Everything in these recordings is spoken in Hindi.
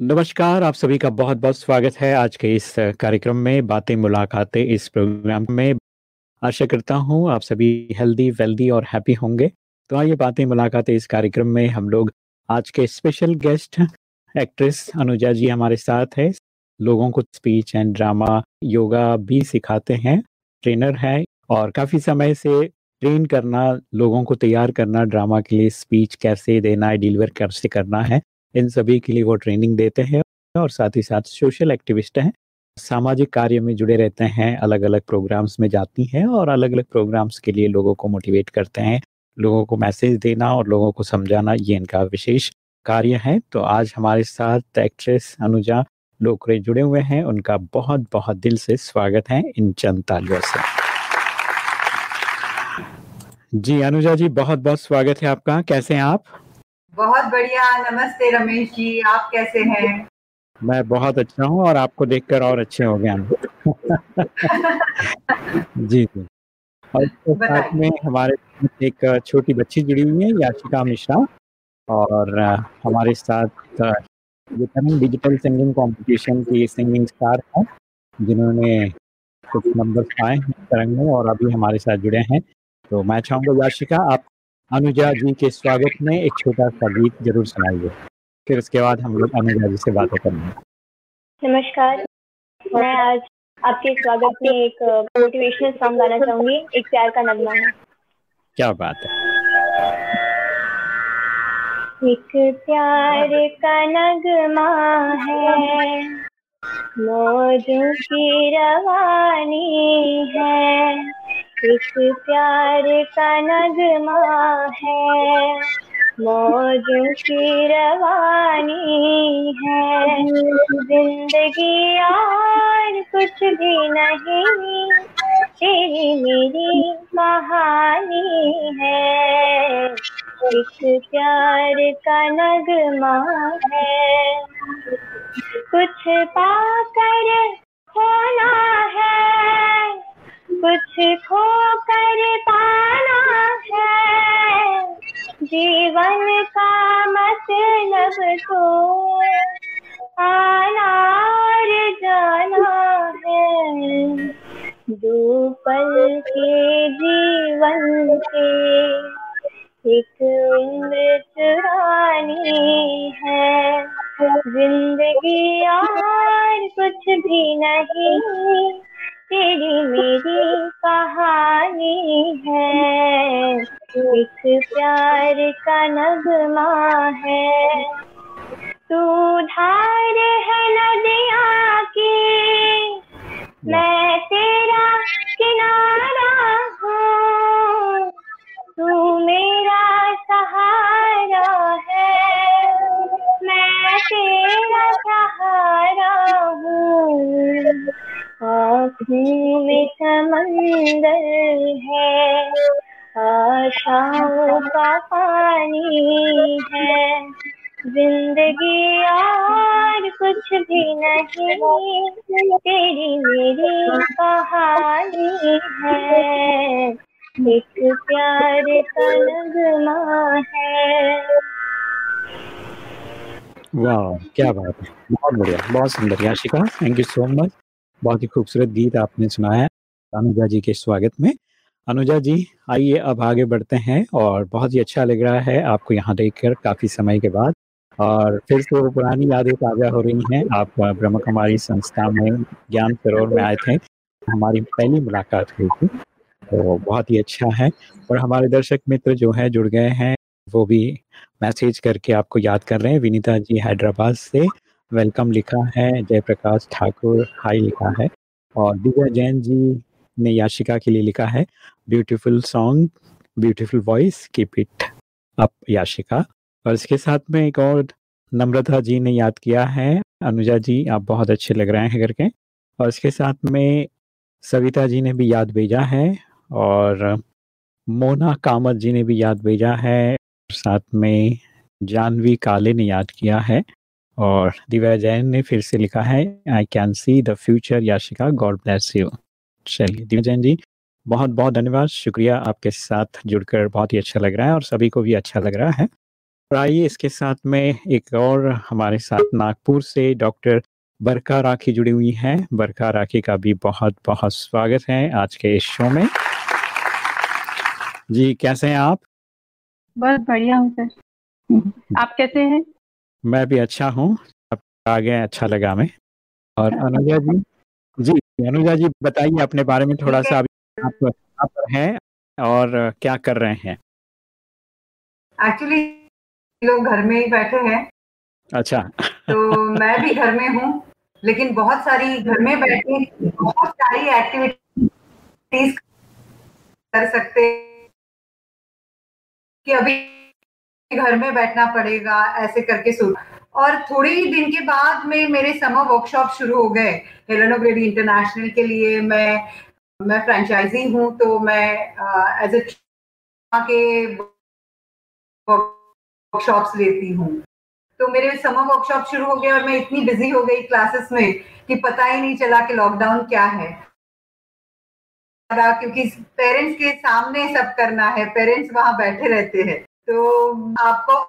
नमस्कार, आप सभी का बहुत-बहुत स्वागत है आज के इस कार्यक्रम में बातें मुलाकातें इस प्रोग्राम में। आशा करता हूँ आप सभी हेल्दी, वेल्दी और हैप्पी होंगे। तो आइए बातें मुलाकातें इस कार्यक्रम में हम लोग आज के special guest actress Anuja ji हमारे साथ है। लोगों को स्पीच एंड ड्रामा, योगा भी सिखाते हैं, ट्रेनर हैं और काफ़ी समय से ट्रेन करना, लोगों को तैयार करना ड्रामा के लिए स्पीच कैसे देना है, डिलीवर कैसे करना है, इन सभी के लिए वो ट्रेनिंग देते हैं और साथ ही साथ सोशल एक्टिविस्ट हैं। सामाजिक कार्य में जुड़े रहते हैं, अलग-अलग प्रोग्राम्स में जाती हैं और अलग-अलग प्रोग्राम्स के लिए लोगों को मोटिवेट करते हैं। लोगों को मैसेज देना और लोगों को समझाना ये इनका विशेष कार्य है। तो आज हमारे साथ एक्ट्रेस अनुजा डोकरे जुड़े हुए हैं, उनका बहुत-बहुत दिल से स्वागत है इन चंद तालियों से। जी, अनुजा जी बहुत-बहुत स्वागत है आपका, कैसे हैं आप? बहुत बढ़िया, नमस्ते रमेश जी, आप कैसे हैं? मैं बहुत अच्छा हूँ और आपको देखकर और अच्छे हो गए हम। जी, जी। और इसके साथ में हमारे एक छोटी बच्ची जुड़ी हुई है याचिका मिश्रा और हमारे साथ डिजिटल सिंगिंग कॉम्पिटिशन की सिंगिंग स्टार हैं, जिन्होंने कुछ नंबर पाए हैं तरंग में और अभी हमारे साथ जुड़े हैं। तो मैं चाहूँगा याशिका आप अनुजा जी के स्वागत में एक छोटा-सा गीत ज़रूर सुनाइए। फिर उसके बाद हम लोग अनुजा जी से बातें करेंगे। नमस्कार, मैं आज आपके स्वागत में एक मोटिवेशनल सॉन्ग गाना चाहूँगी, एक प्यार का नगमा है। क्या बात है। एक प्यार का नगमा है, मौजों की रवानी है, एक प्यार का नगमा है, मौजों की रवानी है, ज़िंदगी और कुछ भी नहीं, तेरी मेरी कहानी है, इस प्यार का नगमा है। कुछ पाकर खोना है, कुछ खो कर पाना है, जीवन का मतलब तो आना और जाना है। दो पल के जीवन के एक उम्र चुरानी है, ज़िंदगी और कुछ भी नहीं, तेरी मेरी कहानी है, एक प्यार का नगमा है। तू धार है नदिया की, मैं तेरा किनारा हूँ, तू मेरा सहारा है, मैं तेरा सहारा हूँ। आँखों में समंदर है, आशाओं का पानी है, ज़िंदगी और कुछ भी नहीं, तेरी मेरी कहानी है, एक प्यार का नगमा है। वाह! क्या बात है। बहुत बढ़िया, बहुत सुंदर Yashika, thank you so much. बहुत ही खूबसूरत गीत आपने सुनाया अनुजा जी के स्वागत में। अनुजा जी, आइए अब आगे बढ़ते हैं और बहुत ही अच्छा लग रहा है आपको यहाँ देखकर काफ़ी समय के बाद और फिर से वो पुरानी यादें ताज़ा हो रही हैं। आप ब्रह्म कुमारी संस्था में ज्ञान सरोवर में आए थे, हमारी पहली मुलाकात हुई थी, तो बहुत ही अच्छा है और हमारे दर्शक मित्र जो है जुड़ गए हैं, वो भी मैसेज करके आपको याद कर रहे हैं। विनीता जी हैदराबाद से वेलकम लिखा है, जयप्रकाश ठाकुर हाई लिखा है और दिव्या जैन जी ने याशिका के लिए लिखा है, beautiful song, beautiful voice, keep it up Yashika. और इसके साथ में एक और नम्रता जी ने याद किया है, अनुजा जी आप बहुत अच्छे लग रहे हैं करके। और इसके साथ में सविता जी ने भी याद भेजा है और मोना कामत जी ने भी याद भेजा है, साथ में जानवी काले ने याद किया है। और दिव्या जैन ने फिर से लिखा है I can see the future Yashika God bless you चलिए, दिव्या जैन जी, बहुत बहुत धन्यवाद। शुक्रिया आपके साथ जुड़कर, बहुत ही अच्छा लग रहा है और सभी को भी अच्छा लग रहा है। और आइए इसके साथ में एक और हमारे साथ नागपुर से डॉक्टर बरका राखी जुड़ी हुई हैं। बरका राखी का भी बहुत बहुत स्वागत है आज के इस शो में। जी, कैसे हैं आप? बहुत बढ़िया हूँ सर। आप कैसे हैं? मैं भी अच्छा हूँ। आप आ गए अच्छा लगा हमें। और अनुजा जी जी अनुजा जी बताइए अपने बारे में थोड़ा सा अभी आप कहाँ पर हैं और क्या कर रहे हैं? एक्चुअली लोग घर में ही बैठे हैं। अच्छा। तो मैं भी घर में हूँ लेकिन बहुत सारी घर में बैठे बहुत सारी एक्टिविटीज़ कर सकते कि अभी घर में बैठना पड़ेगा, ऐसे करके सुन। और थोड़े ही दिन के बाद में मेरे समर वर्कशॉप शुरू हो गए। हेलेनो ग्रेडी इंटरनेशनल के लिए मैं मैं फ्रेंचाइजी हूँ तो मैं एज ए के वर्कशॉप्स लेती हूँ। तो मेरे समर वर्कशॉप शुरू हो गए और मैं इतनी बिज़ी हो गई क्लासेस में कि पता ही नहीं चला कि लॉकडाउन क्या है। क्योंकि पेरेंट्स के सामने सब करना है पेरेंट्स वहाँ बैठे रहते हैं। तो आपको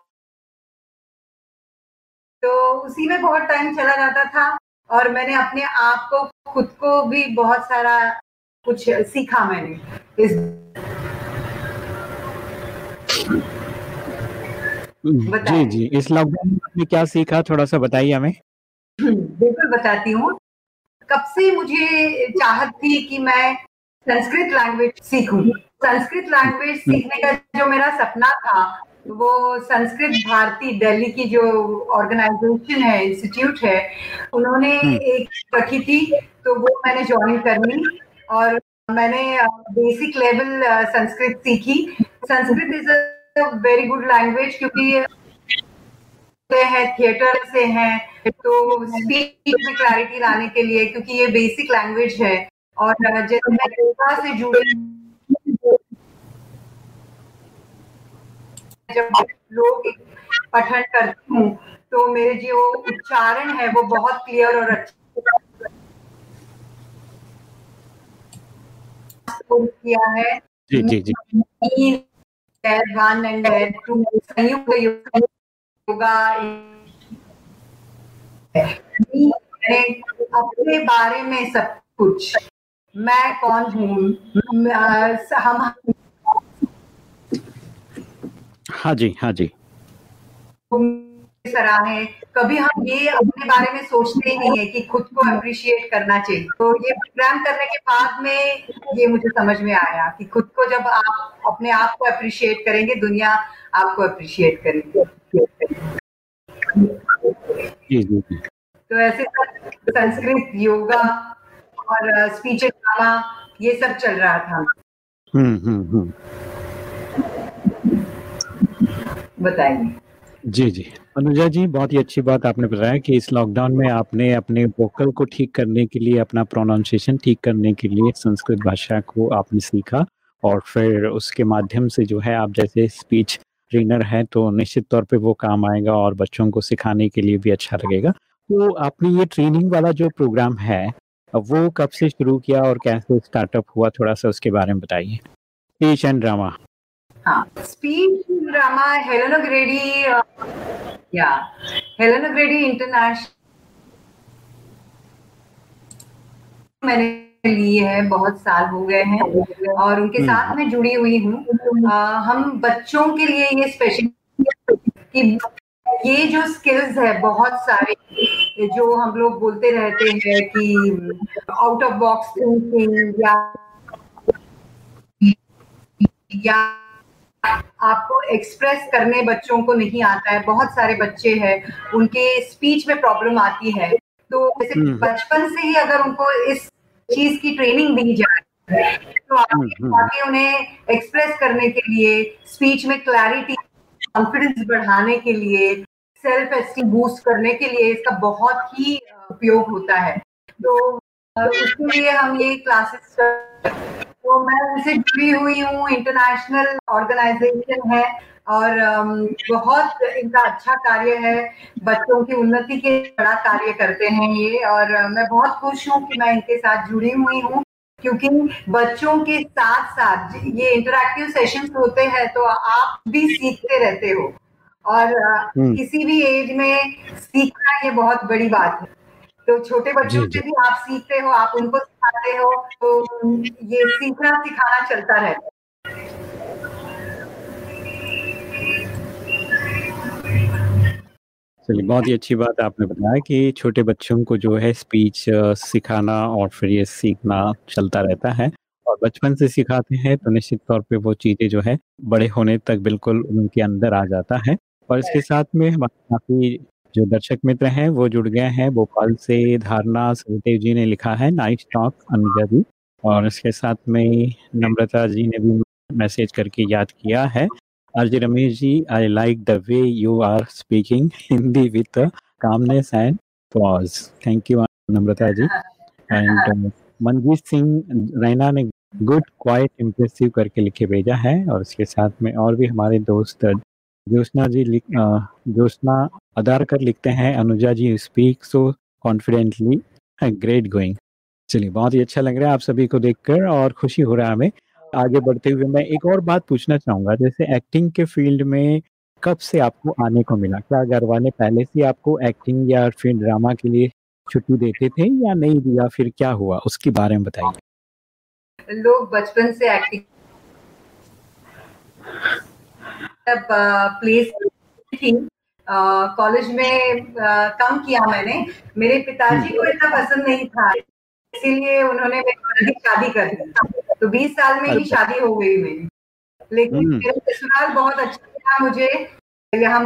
तो उसी में बहुत टाइम चला जाता था और मैंने अपने आप को खुद को भी बहुत सारा कुछ सीखा मैंने इस जी जी इस लॉकडाउन में आपने क्या सीखा? थोड़ा सा बताइए हमें। बिल्कुल बताती हूँ। कब से मुझे चाहत थी कि मैं संस्कृत लैंग्वेज सीखूं? संस्कृत लैंग्वेज सीखने का जो मेरा सपना था वो संस्कृत भारती दिल्ली की जो ऑर्गेनाइजेशन है इंस्टीट्यूट है उन्होंने एक रखी थी तो वो मैंने ज्वाइन करनी और मैंने बेसिक लेवल संस्कृत सीखी। Sanskrit is a very good language क्योंकि है थिएटर से हैं तो स्पीच में क्लैरिटी लाने के लिए क्योंकि ये बेसिक लैंग्वेज है। और जैसे मैं योगा से जुड़ी जब लोग पठन करती हूँ तो मेरे जो उच्चारण है वो बहुत क्लियर और अच्छा किया है। जी जी जी। वन एंड टू संयुक्त योगा अपने बारे में सब कुछ। मैं कौन हूँ? हम हाँ जी हाँ जी। सराहे कभी हम ये अपने बारे में सोचते ही नहीं है कि खुद को अप्रिशिएट करना चाहिए। तो ये प्रोग्राम करने के बाद में ये मुझे समझ में आया कि खुद को जब आप अपने आप को अप्रिशिएट करेंगे दुनिया आपको अप्रिशिएट करेगी। जी जी जी। तो ऐसे संस्कृत योगा और स्पीच ये सब चल रहा था। हम्म हम्म हम्म। बताइए जी जी। अनुजा जी, बहुत ही अच्छी बात आपने बताया कि इस लॉकडाउन में आपने अपने वोकल को ठीक करने के लिए, अपना प्रोनाउंसिएशन ठीक करने के लिए संस्कृत भाषा को आपने सीखा और फिर उसके माध्यम से जो है आप जैसे स्पीच ट्रेनर हैं तो निश्चित तौर पे वो काम आएगा और बच्चों को सिखाने के लिए भी अच्छा लगेगा। तो आपने ये ट्रेनिंग वाला जो प्रोग्राम है, वो कब से शुरू किया और कैसे स्टार्टअप हुआ, थोड़ा सा उसके बारे में बताइए। Speech and drama speech drama Helena Grady या हेलेना ग्रेडी इंटरनेशनल मैंने लिए है बहुत साल हो गए हैं और उनके साथ मैं जुड़ी हुई हूँ। हम बच्चों के लिए ये स्पेशल कि ये जो स्किल्स है बहुत सारे जो हम लोग बोलते रहते हैं कि आउट ऑफ़ बॉक्स थिंकिंग या या आपको एक्सप्रेस करने बच्चों को नहीं आता है। बहुत सारे बच्चे हैं उनके स्पीच में प्रॉब्लम आती है। तो जैसे बचपन से ही अगर उनको इस चीज़ की ट्रेनिंग दी जाए तो आगे उन्हें एक्सप्रेस करने के लिए स्पीच में क्लैरिटी कॉन्फिडेंस बढ़ाने के लिए सेल्फ एस्टीम बूस्ट करने के लिए इसका बहुत ही उपयोग होता है। तो उसके लिए हम ये क्लासेस तो मैं उनसे जुड़ी हुई हूँ इंटरनेशनल ऑर्गेनाइजेशन है और बहुत इनका अच्छा कार्य है बच्चों की उन्नति के बड़ा कार्य करते हैं ये और मैं बहुत खुश हूँ कि मैं इनके साथ जुड़ी हुई हूँ क्योंकि बच्चों के साथ साथ ये इंटरैक्टिव सेशंस होते हैं तो आप भी सीखते रहते हो और किसी भी एज में सीखना ये बहुत बड़ी बात है। तो छोटे बच्चों से भी आप सीखते हो आप उनको सिखाते हो तो ये सीखना सिखाना चलता रहता है। चलिए बहुत ही अच्छी बात आपने बताया कि छोटे बच्चों को जो है स्पीच सिखाना और फिर ये सीखना चलता रहता है और बचपन से सिखाते हैं तो निश्चित तौर पे वो चीज़ें जो है बड़े होने तक बिल्कुल उनके अंदर आ जाता है। और इसके साथ में हमारे काफ़ी जो दर्शक मित्र हैं, वो जुड़ गए हैं भोपाल से धारणा सचदेव जी ने लिखा है नाइस टॉक अनुजा जी। और इसके साथ में नम्रता जी ने भी मैसेज करके याद किया है। RJ Ramesh ji I like the way you are speaking Hindi with calmness and pause thank you Namrata ji. And Manjeet Singh Raina ने गुड क्वाइट इम्प्रेसिव करके लिखे भेजा है। और इसके साथ में और भी हमारे दोस्त ज्योत्ना जी लिख ज्योत्ना अदार कर लिखते हैं, Anuja ji speak so confidently great going चलिए, बहुत ही अच्छा लग रहा है आप सभी को देखकर और खुशी हो रहा है हमें। आगे बढ़ते हुए मैं एक और बात पूछना चाहूँगा, जैसे एक्टिंग के फ़ील्ड में कब से आपको आने को मिला? क्या घर वाले पहले से आपको एक्टिंग या फिर ड्रामा के लिए छुट्टी देते थे या नहीं दिया? फिर क्या हुआ? उसके बारे में बताइए। लोग बचपन से एक्टिंग प्लेस थी कॉलेज में कम किया मैंने मेरे पिताजी को इतना पसंद नहीं था इसीलिए उन्होंने मेरी शादी कर दी तो 20 साल में ही अच्छा। शादी हो गई मेरी लेकिन हम्म। मेरा ससुराल बहुत अच्छा था मुझे यहाँ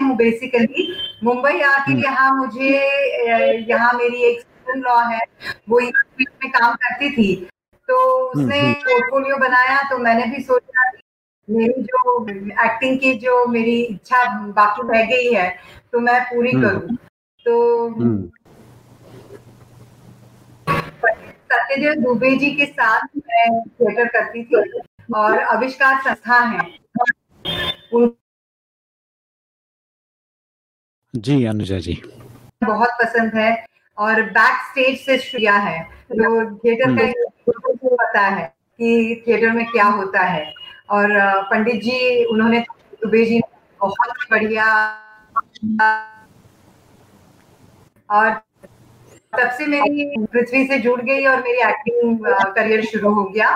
बेसिकली मुंबई आके हम्म। यहाँ मुझे यहाँ मेरी एक लॉ है वो में काम करती थी तो उसने पोर्टफोलियो हम्म, बनाया तो मैंने भी सोचा मेरी जो एक्टिंग की जो मेरी इच्छा बाकी रह गई है तो मैं पूरी हम्म। करूँ। तो हम्म। सत्यदेव दुबे जी के साथ मैं थिएटर करती थी और आविष्कार संस्था है। जी अनुजा जी। बहुत पसंद है और बैक स्टेज से किया है। तो थिएटर का पता है कि थिएटर में क्या होता है। और पंडित जी उन्होंने दुबे जी ने बहुत बढ़िया और तब से मेरी पृथ्वी से जुड़ गई और मेरी एक्टिंग करियर शुरू हो गया।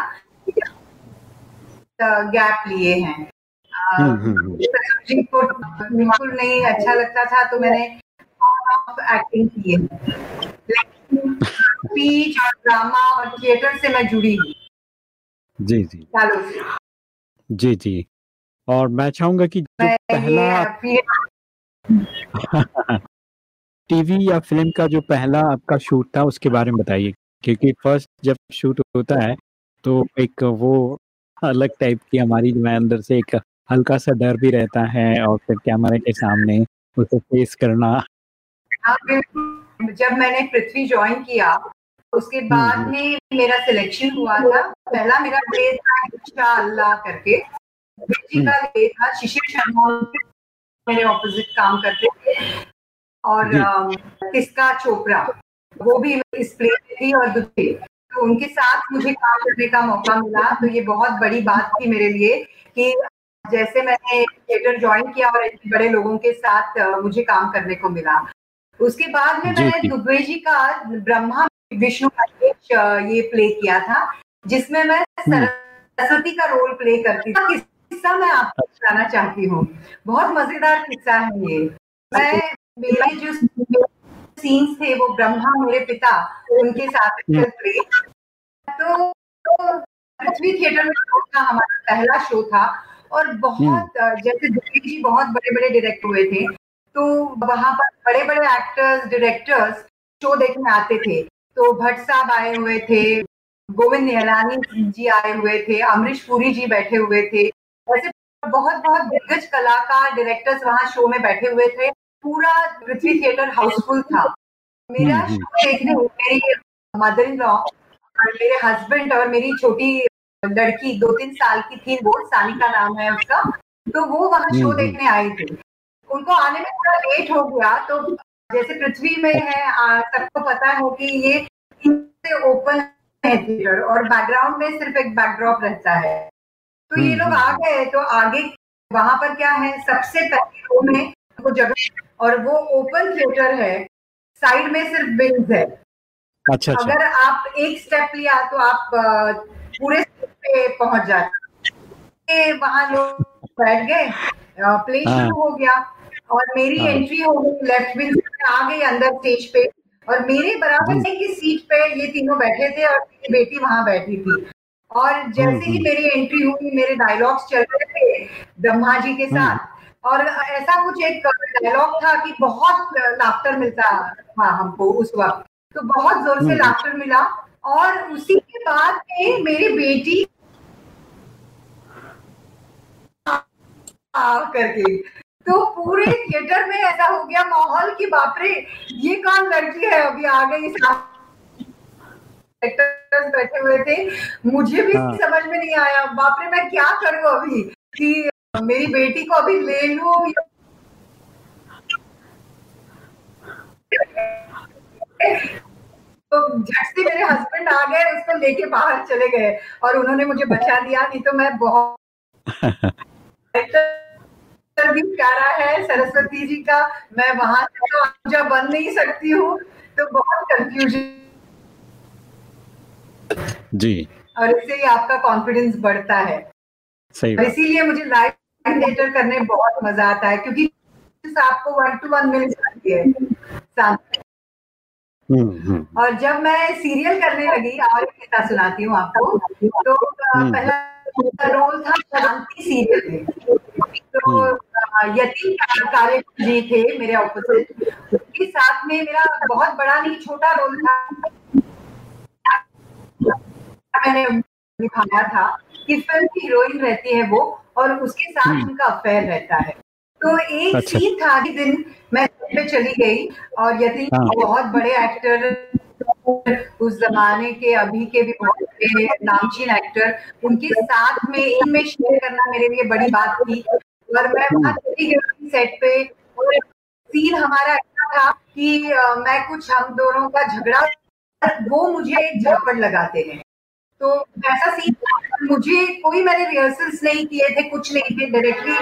गैप लिए हैं। हम्म, हम्म, हम्म। को बिल्कुल नहीं अच्छा लगता था तो मैंने एक्टिंग की है स्पीच और ड्रामा और थिएटर से मैं जुड़ी हूँ। जी जी। चलो जी, जी। और मैं चाहूँगा कि जो पहला टीवी या फ़िल्म का जो पहला आपका शूट था उसके बारे में बताइए? क्योंकि फ़र्स्ट जब शूट होता है, तो एक वो अलग टाइप की हमारी जो है अंदर से एक हल्का-सा डर भी रहता है और फिर कैमरे के सामने उसे फेस करना। हाँ, जब मैंने पृथ्वी ज्वाइन किया उसके हम्म, बाद हम्म। में मेरा सिलेक्शन हुआ था। पहला मेरा प्ले था इंशा अल्लाह करके बेटी का प्ले हम्म। था शिशिर शर्मा मेरे ऑपोजिट काम करते थे। और किसका चोपड़ा वो भी इस प्ले में थी और दुबे तो उनके साथ मुझे काम करने का मौका मिला। तो ये बहुत बड़ी बात थी मेरे लिए कि जैसे मैंने थिएटर ज्वाइन किया और इतने बड़े लोगों के साथ मुझे काम करने को मिला। उसके बाद में मैंने दुबे जी का ब्रह्मा विष्णु ये प्ले किया था जिसमें मैं हम्म। सरस्वती का रोल प्ले करती थी किस्सा मैं आपको बताना चाहती हूँ बहुत मज़ेदार किस्सा है ये मैं मेरे जो सीन्स थे वो ब्रह्मा मेरे पिता उनके साथ प्ले हम्म। तो, तो पृथ्वी थिएटर में था हमारा पहला शो था और बहुत हम्म। जैसे दिल्ली जी बहुत बड़े बड़े डायरेक्टर हुए थे तो वहाँ पर बड़े बड़े एक्टर्स डायरेक्टर्स शो देखने आते थे तो भट्ट साहब आए हुए थे गोविंद निहलानी जी आए हुए थे अमरीश पुरी जी बैठे हुए थे। ऐसे बहुत बहुत दिग्गज कलाकार डायरेक्टर्स वहाँ शो में बैठे हुए थे। पूरा पृथ्वी थिएटर हाउसफुल था। मेरा शो हम्म, हम्म। देखने मेरी मदर इन लॉ और मेरे हस्बैंड और मेरी छोटी लड़की दो तीन साल की थी वो सानिका नाम है उसका तो वो वहाँ शो हम्म, देखने आए थे। उनको आने में थोड़ा लेट हो गया तो जैसे पृथ्वी में है सबको पता हो कि ये ओपन है थिएटर और बैकग्राउंड में सिर्फ़ एक बैकड्रॉप रहता है। तो ये लोग आ हम्म। गए तो आगे वहाँ पर क्या है सबसे पहले रो में वो जगह और वो ओपन थिएटर है साइड में सिर्फ़ विंग्स है। अच्छा अगर अच्छा। अगर आप एक स्टेप लिया तो आप पूरे पे पहुँच जाते। वहाँ लोग बैठ गए प्ले हाँ। शुरू हो गया। और मेरी हाँ। एंट्री हो गई लेफ़्ट विंग से आ गई अंदर स्टेज पे और मेरे बराबर जी। से की सीट पे ये तीनों बैठे थे और मेरी बेटी वहाँ बैठी थी और जैसे ही हम्म। मेरी एंट्री हुई मेरे डायलॉग्स चल रहे थे ब्रह्मा जी के हम्म। साथ और ऐसा कुछ एक डायलॉग था कि बहुत लाफ्टर मिलता था हमको उस वक्त तो बहुत ज़ोर से हम्म। लाफ्टर मिला और उसी के बाद में मेरी बेटी आ करके तो पूरे थिएटर में ऐसा हो गया माहौल कि बाप रे। ये कौन लड़की है अभी आ गई बैठे हुए थे। मुझे भी हाँ। समझ में नहीं आया बाप रे मैं क्या करूँ अभी? कि मेरी बेटी को अभी ले लूँ तो झट से मेरे हस्बैंड आ गए उसको लेके बाहर चले गए और उन्होंने मुझे बचा दिया नहीं तो मैं बहुत भी प्यारा है सरस्वती जी का मैं वहाँ से तो आजा बन नहीं सकती हूँ तो बहुत कंफ्यूजन जी। और इससे ही आपका कॉन्फिडेंस बढ़ता है। सही इसीलिए मुझे लाइव थिएटर करने बहुत मज़ा आता है क्योंकि आपको वन टू वन मिल जाती है हम्म हम्म। और जब मैं सीरियल करने लगी और एक किस्सा सुनाती हूँ आपको तो अ, हम्म। पहला रोल था शांति सीरियल में तो अ, यतीम कार्य जी थे मेरे ऑपोजिट उसके साथ में मेरा बहुत बड़ा नहीं छोटा रोल था मैंने निभाया था कि फ़िल्म की हीरोइन रहती है वो और उसके साथ हम्म। उनका अफेयर रहता है तो एक अच्छा। सीन था कि दिन मैं पे चली गई और यतीम हाँ। बहुत बड़े एक्टर उस जमाने के अभी के भी बहुत नामचीन एक्टर उनके साथ में एक में शेयर करना मेरे लिए बड़ी बात थी। और मैं वहाँ चली गई सेट पे और सीन हमारा ऐसा था कि मैं कुछ हम दोनों का झगड़ा वो मुझे एक झापड़ लगाते हैं। तो ऐसा सीन मुझे कोई मैंने रिहर्सल्स नहीं किए थे कुछ नहीं थे डायरेक्टली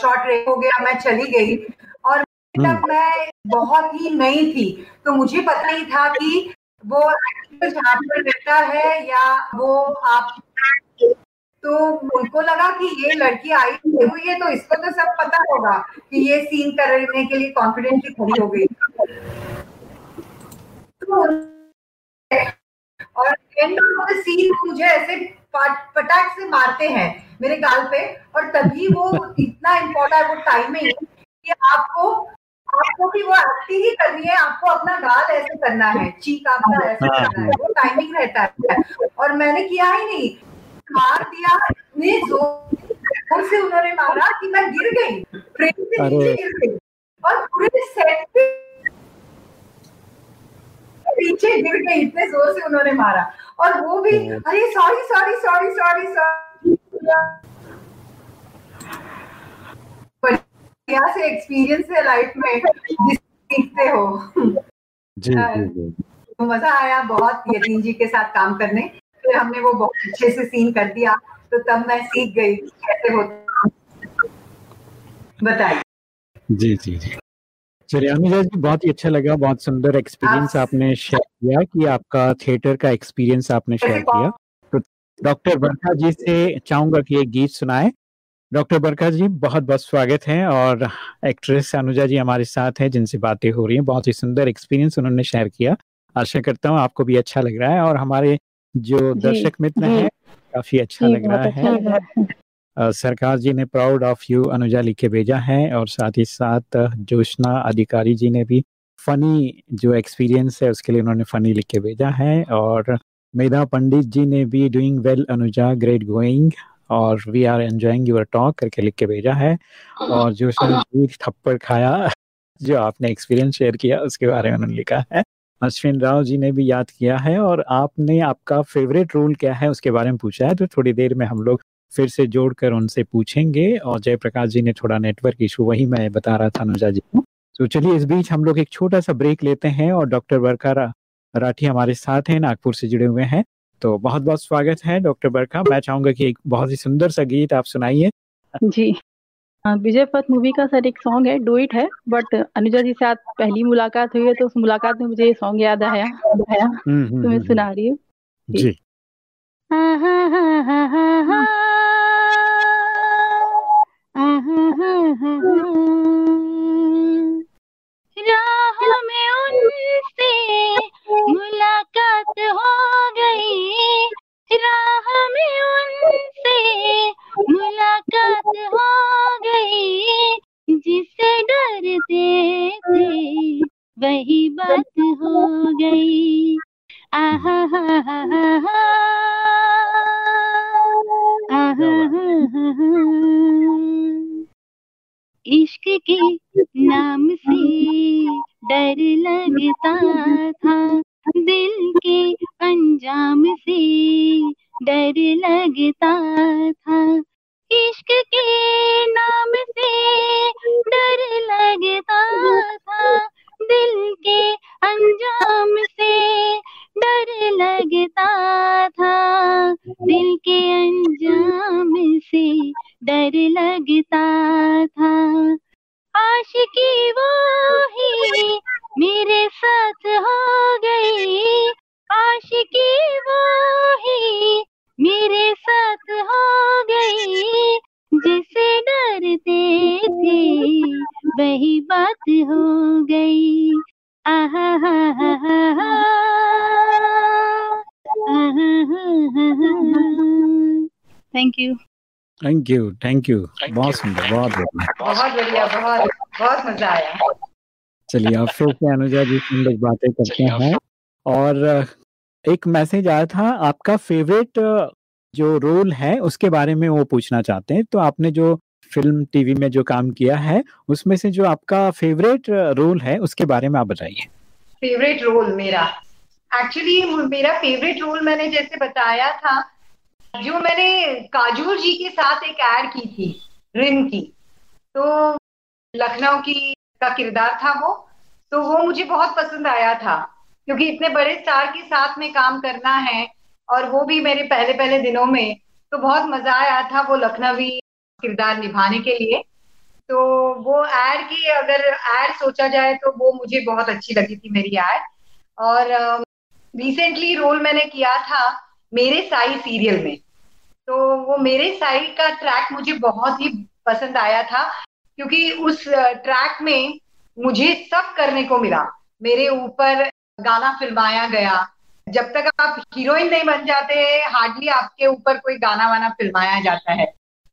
शॉर्ट रेक हो गया मैं चली गई। और तब मैं बहुत ही नई थी तो मुझे पता नहीं था कि वो जहाँ पर रहता है या वो आप तो उनको लगा कि ये लड़की आई हुई है तो इसको तो सब पता होगा कि ये सीन करने के लिए कॉन्फिडेंटली खड़ी हो गई। तो और एंड ऑफ़ द सीन मुझे ऐसे पट- पटाख से मारते हैं मेरे गाल पे, और तभी वो इतना इम्पोर्टेंट वो टाइमिंग कि आपको आपको भी वो एक्टिंग ही करनी है आपको अपना गाल ऐसे करना है चीक आपका ऐसे हाँ। करना है वो टाइमिंग रहता है। और मैंने किया ही नहीं। मार दिया इतने ज़ोर से उन्होंने मारा कि मैं गिर गई फ्रेम से नीचे गिर गई और पूरे सेट पे पीछे गिर गई इतने ज़ोर से उन्होंने मारा। और वो भी अरे sorry sorry sorry sorry sorry बढ़िया से एक्सपीरियंस है लाइफ में सीखते हो? जी जी जी। तो मज़ा आया बहुत यतीन जी के साथ काम करने। फिर हमने वो बहुत अच्छे से सीन कर दिया। तो तब मैं सीख गई कैसे होता बताइए। जी जी जी। चलिए अनुजा जी बहुत ही अच्छा लगा बहुत सुंदर एक्सपीरियंस आप- आपने शेयर किया कि आपका थिएटर का एक्सपीरियंस आपने शेयर किया। तो डॉक्टर बरखा जी से चाहूँगा कि एक गीत सुनाए। डॉक्टर बरखा जी बहुत बहुत स्वागत है और एक्ट्रेस अनुजा जी हमारे साथ हैं जिनसे बातें हो रही हैं। बहुत ही सुंदर एक्सपीरियंस उन्होंने शेयर किया। आशा करता हूँ आपको भी अच्छा लग रहा है और हमारे जो दर्शक मित्र हैं काफ़ी अच्छा लग रहा अच्छा है। लग रहा है। सरकार जी ने प्राउड ऑफ़ यू अनुजा लिख के भेजा है और साथ ही साथ जोशना अधिकारी जी ने भी फनी जो एक्सपीरियंस है उसके लिए उन्होंने फनी लिख के भेजा है और मेधा पंडित जी ने भी doing well Anuja great going और we are enjoying your talk करके लिख के भेजा है। और जोशना जी थप्पड़ खाया जो आपने एक्सपीरियंस शेयर किया उसके बारे में उन्होंने लिखा है। अश्विन राव जी ने भी याद किया है और आपने आपका फेवरेट रोल क्या है उसके बारे में पूछा है तो थोड़ी देर में हम लोग फिर से जोड़कर उनसे पूछेंगे। और जयप्रकाश जी ने थोड़ा नेटवर्क इशू वही मैं बता रहा था अनुजा जी को। तो चलिए इस बीच हम लोग एक छोटा सा ब्रेक लेते हैं और डॉक्टर रा- राठी हमारे साथ हैं नागपुर से जुड़े हुए हैं। तो बहुत बहुत स्वागत है डॉक्टर बरखा। मैं चाहूँगा कि एक बहुत ही सुंदर सा गीत आप सुनाइए। जी। विजय पथ मूवी का सर एक सॉन्ग है डू इट है बट अनुजा जी से आज पहली मुलाकात हुई है तो उस मुलाकात में मुझे ये सॉन्ग याद आया। आया हम्म, हम्म, तो मैं हम्म, सुना रही हूँ। जी। हाँ, हाँ, हाँ, हाँ, हाँ, हाँ। हाँ, हाँ, हाँ, हाँ, हाँ। राह में उनसे मुलाकात हो गई। राह में उनसे मुलाकात हो गई। जिससे डरते थे वही बात हो गई। आहा आहा हा। हा हा इश्क के नाम से डर लगता था। दिल के अंजाम से डर लगता थैंक यू थैंक यू बहुत सुंदर बहुत बहुत बढ़िया बहुत बहुत मज़ा आया। चलिए अब फिर से अनुजा जी हम लोग बातें करते हैं। और एक मैसेज आया था आपका फेवरेट जो रोल है उसके बारे में वो पूछना चाहते हैं। तो आपने जो फ़िल्म टीवी में जो काम किया है उसमें से जो आपका फेवरेट रोल है उसके बारे में आप बताइए। फेवरेट रोल मेरा। एक्चुअली मेरा फेवरेट रोल मैंने जैसे बताया था जो मैंने काजोल जी के साथ एक ऐड की थी रिन की तो लखनऊ की का किरदार था वो तो वो मुझे बहुत पसंद आया था, क्योंकि इतने बड़े स्टार के साथ में काम करना है, और वो भी मेरे पहले पहले दिनों में तो बहुत मज़ा आया था वो लखनवी किरदार निभाने के लिए। तो वो एड की अगर एड सोचा जाए तो वो मुझे बहुत अच्छी लगी थी मेरी एड और रिसेंटली रोल मैंने किया था मेरे साई सीरियल में। तो वो मेरे साई का ट्रैक मुझे बहुत ही पसंद आया था, क्योंकि उस ट्रैक में मुझे सब करने को मिला। मेरे ऊपर गाना फिल्माया गया। जब तक आप हीरोइन नहीं बन जाते हार्डली आपके ऊपर कोई गाना वाना फिल्माया जाता है।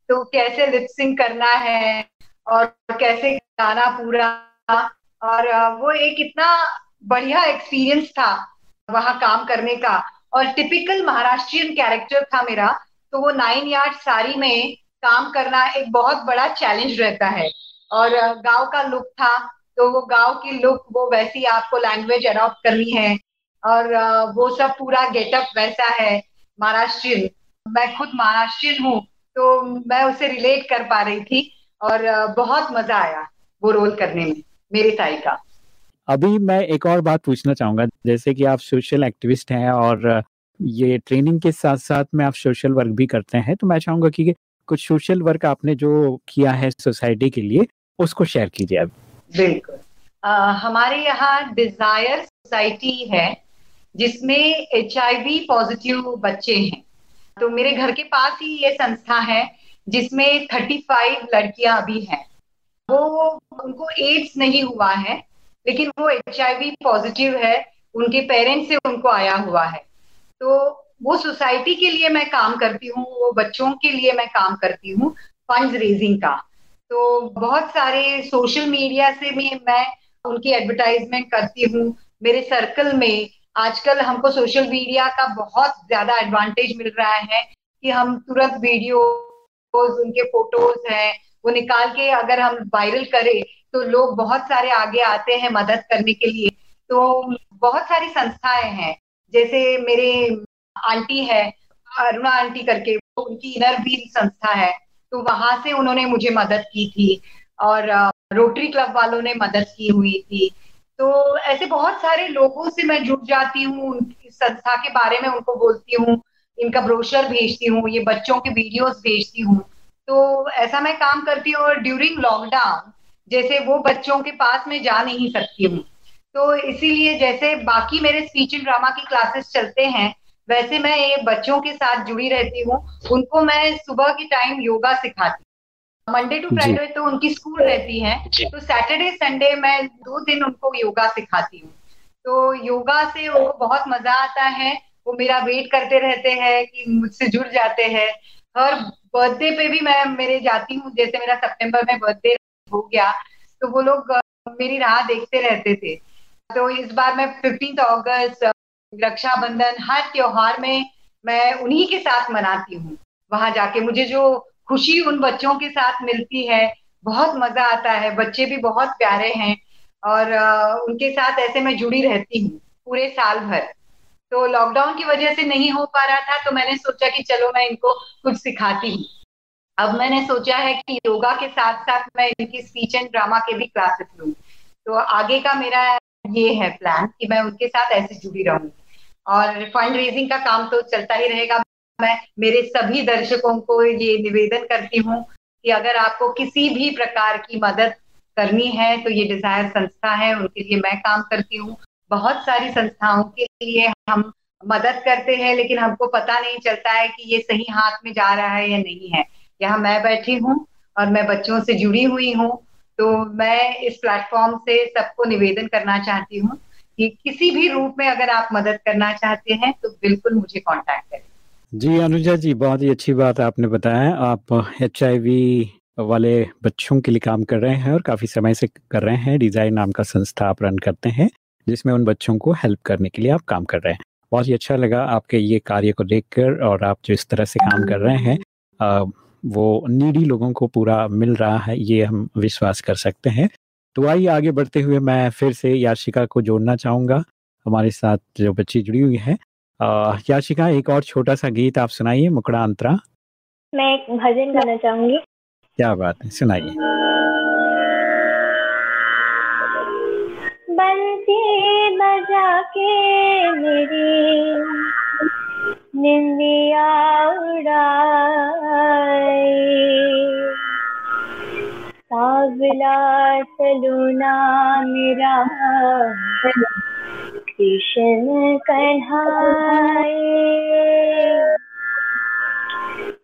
तो कैसे लिपसिंग करना है, और कैसे गाना पूरा, और वो एक इतना बढ़िया एक्सपीरियंस था वहाँ काम करने का। और टिपिकल महाराष्ट्रियन कैरेक्टर था मेरा तो वो नाइन यार्ड साड़ी में काम करना एक बहुत बड़ा चैलेंज रहता है। और गाँव का लुक था तो वो गाँव की लुक वो वैसी आपको लैंग्वेज अडॉप्ट करनी है। और वो सब पूरा गेटअप वैसा है महाराष्ट्रियन मैं खुद महाराष्ट्रियन हूँ तो मैं उसे रिलेट कर पा रही थी और बहुत मज़ा आया वो रोल करने में, मेरे ताई का। अभी मैं एक और बात पूछना चाहूँगा, जैसे कि आप सोशल एक्टिविस्ट हैं और ये ट्रेनिंग के साथ साथ में आप सोशल वर्क भी करते हैं तो मैं चाहूँगा कि कुछ सोशल वर्क आपने जो किया है सोसाइटी के लिए, उसको शेयर कीजिए अब। बिल्कुल। हमारे यहाँ डिज़ायर सोसाइटी है, जिसमें एचआईवी पॉजिटिव बच्चे हैं। तो मेरे घर के पास ही ये संस्था है, जिसमें 35 लड़कियाँ अभी हैं। वो, उनको एड्स नहीं हुआ है लेकिन वो एचआईवी पॉजिटिव है, उनके पेरेंट्स से उनको आया हुआ है। तो वो सोसाइटी के लिए मैं काम करती हूँ, वो बच्चों के लिए मैं काम करती हूँ फंड रेजिंग का। तो बहुत सारे सोशल मीडिया से भी मैं उनकी एडवर्टाइजमेंट करती हूँ। मेरे सर्कल में आजकल हमको सोशल मीडिया का बहुत ज़्यादा एडवांटेज मिल रहा है कि हम तुरंत वीडियो उनके फ़ोटोज़ हैं, वो निकाल के अगर हम वायरल करें तो लोग बहुत सारे आगे आते हैं मदद करने के लिए। तो बहुत सारी संस्थाएँ हैं। जैसे मेरे आंटी है, अरुणा आंटी करके उनकी इनर व्हील संस्था है। तो वहाँ से उन्होंने मुझे मदद की थी और रोटरी क्लब वालों ने मदद की हुई थी। तो ऐसे बहुत सारे लोगों से मैं जुड़ जाती हूँ उनकी संस्था के बारे में उनको बोलती हूँ, इनका ब्रोशर भेजती हूँ, ये बच्चों के वीडियोस भेजती हूँ। तो ऐसा मैं काम करती हूँ और ड्यूरिंग लॉकडाउन जैसे वो बच्चों के पास में जा नहीं सकती हूँ। तो इसीलिए जैसे बाकी मेरे स्पीच एंड ड्रामा की क्लासेस चलते हैं वैसे मैं ये बच्चों के साथ जुड़ी रहती हूँ। उनको मैं सुबह के टाइम योगा सिखाती मंडे टू फ्राइडे तो उनकी स्कूल रहती है। तो सैटरडे संडे मैं दो दिन उनको योगा सिखाती हूँ। तो योगा से उनको बहुत मज़ा आता है। वो मेरा वेट करते रहते हैं कि मुझसे जुड़ जाते हैं। हर बर्थडे पे भी मैं मेरे जाती हूँ। जैसे मेरा सितंबर में बर्थडे हो गया। तो वो लोग मेरी राह देखते रहते थे। तो इस बार मैं फिफ्टीन अगस्त रक्षाबंधन, हर त्योहार में मैं उन्हीं के साथ मनाती हूँ। वहाँ जाके मुझे जो खुशी उन बच्चों के साथ मिलती है, बहुत मज़ा आता है। बच्चे भी बहुत प्यारे हैं और उनके साथ ऐसे मैं जुड़ी रहती हूँ पूरे साल भर। तो लॉकडाउन की वजह से नहीं हो पा रहा था तो मैंने सोचा कि चलो मैं इनको कुछ सिखाती हूँ। अब मैंने सोचा है कि योगा के साथ साथ मैं इनकी स्पीच एंड ड्रामा के भी क्लासेस लूँ। तो आगे का मेरा ये है प्लान कि मैं उनके साथ ऐसे जुड़ी रहूँगी और फंड रेजिंग का काम तो चलता ही रहेगा। मैं, मेरे सभी दर्शकों को ये निवेदन करती हूँ कि अगर आपको किसी भी प्रकार की मदद करनी है तो ये डिज़ायर संस्था है, उनके लिए मैं काम करती हूँ। बहुत सारी संस्थाओं के लिए हम मदद करते हैं, लेकिन हमको पता नहीं चलता है कि ये सही हाथ में जा रहा है या नहीं है। यहाँ मैं बैठी हूँ और मैं बच्चों से जुड़ी हुई हूँ। तो मैं इस प्लेटफॉर्म से सबको निवेदन करना चाहती हूँ कि किसी भी रूप में अगर आप मदद करना चाहते हैं तो बिल्कुल मुझे कांटेक्ट करें। जी, अनुजा जी, बहुत ही अच्छी बात आपने बताया। आप एचआईवी वाले बच्चों के लिए काम कर रहे हैं और काफ़ी समय से कर रहे हैं। डिज़ाइन नाम का संस्था आप रन करते हैं, जिसमें उन बच्चों को हेल्प करने के लिए आप काम कर रहे हैं। बहुत ही अच्छा लगा आपके ये कार्य को देखकर और आप जो इस तरह से काम कर रहे हैं वो नीडी लोगों को पूरा मिल रहा है ये हम विश्वास कर सकते हैं। तो आइए आगे बढ़ते हुए मैं फिर से याशिका को जोड़ना चाहूँगा। हमारे साथ जो बच्ची जुड़ी हुई है याशिका एक और छोटा सा गीत आप सुनाइए मुकड़ा अंतरा मैं एक भजन गाना चाहूँगी। क्या बात है सुनाइए। बंसी बजा के मेरी निंदिया उड़ाए। सावला सलूना कृष्ण कन्हाए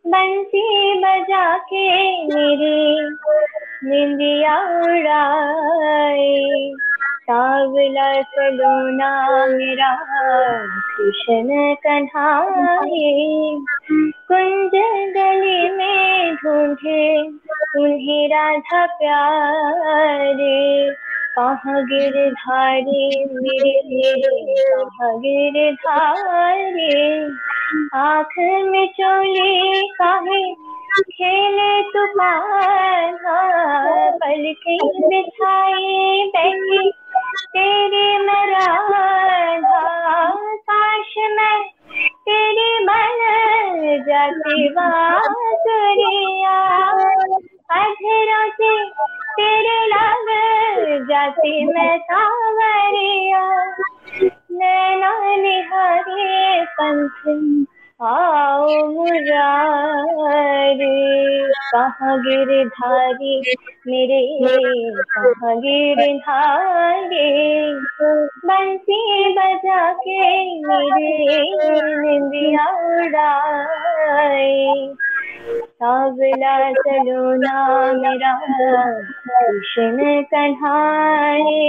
बंसी बजा के मेरे निंदिया उड़ाए सावला सलोना मेरा। कृष्ण कन्हाए कुंज गली में ढूंढे उन्हें राधा प्यारे। कहाँ गिरधारी मेरे मेरे, कहाँ गिरधारी आँख में चोली काहे, खेले तूफ़ान पल के बिछाई बैठी तेरे मराधा काश मैं तेरी बन जाती बासुरिया अधरों से तेरे लग जाती मैं सावरिया नैना निहारे पंथ आओ मुरारे कहाँ गिरधारी मेरे कहाँ गिरधारी बंसी बजा के मेरे निंदिया उड़ाए सावला सलोना मेरा। कृष्ण कन्हाए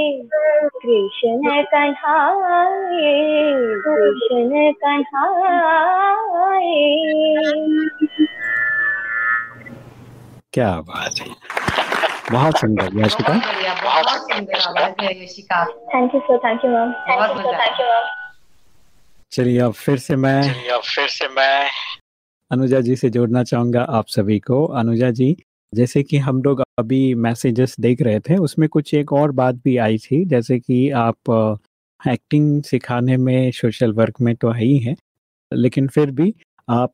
कृष्ण कन्हाए कृष्ण कन्हाए क्या बात है। बहुत सुंदर यशिका। बहुत सुंदर आवाज़ है Yashika. Thank you so thank you ma'am बहुत मज़ा थैंक यू मैम चलिए अब फिर से मैं अब फिर से मैं अनुजा जी से जोड़ना चाहूँगा आप सभी को। अनुजा जी, जैसे कि हम लोग अभी मैसेजेस देख रहे थे, उसमें कुछ एक और बात भी आई थी, जैसे कि आप एक्टिंग सिखाने में सोशल वर्क में तो है ही हैं, लेकिन फिर भी आप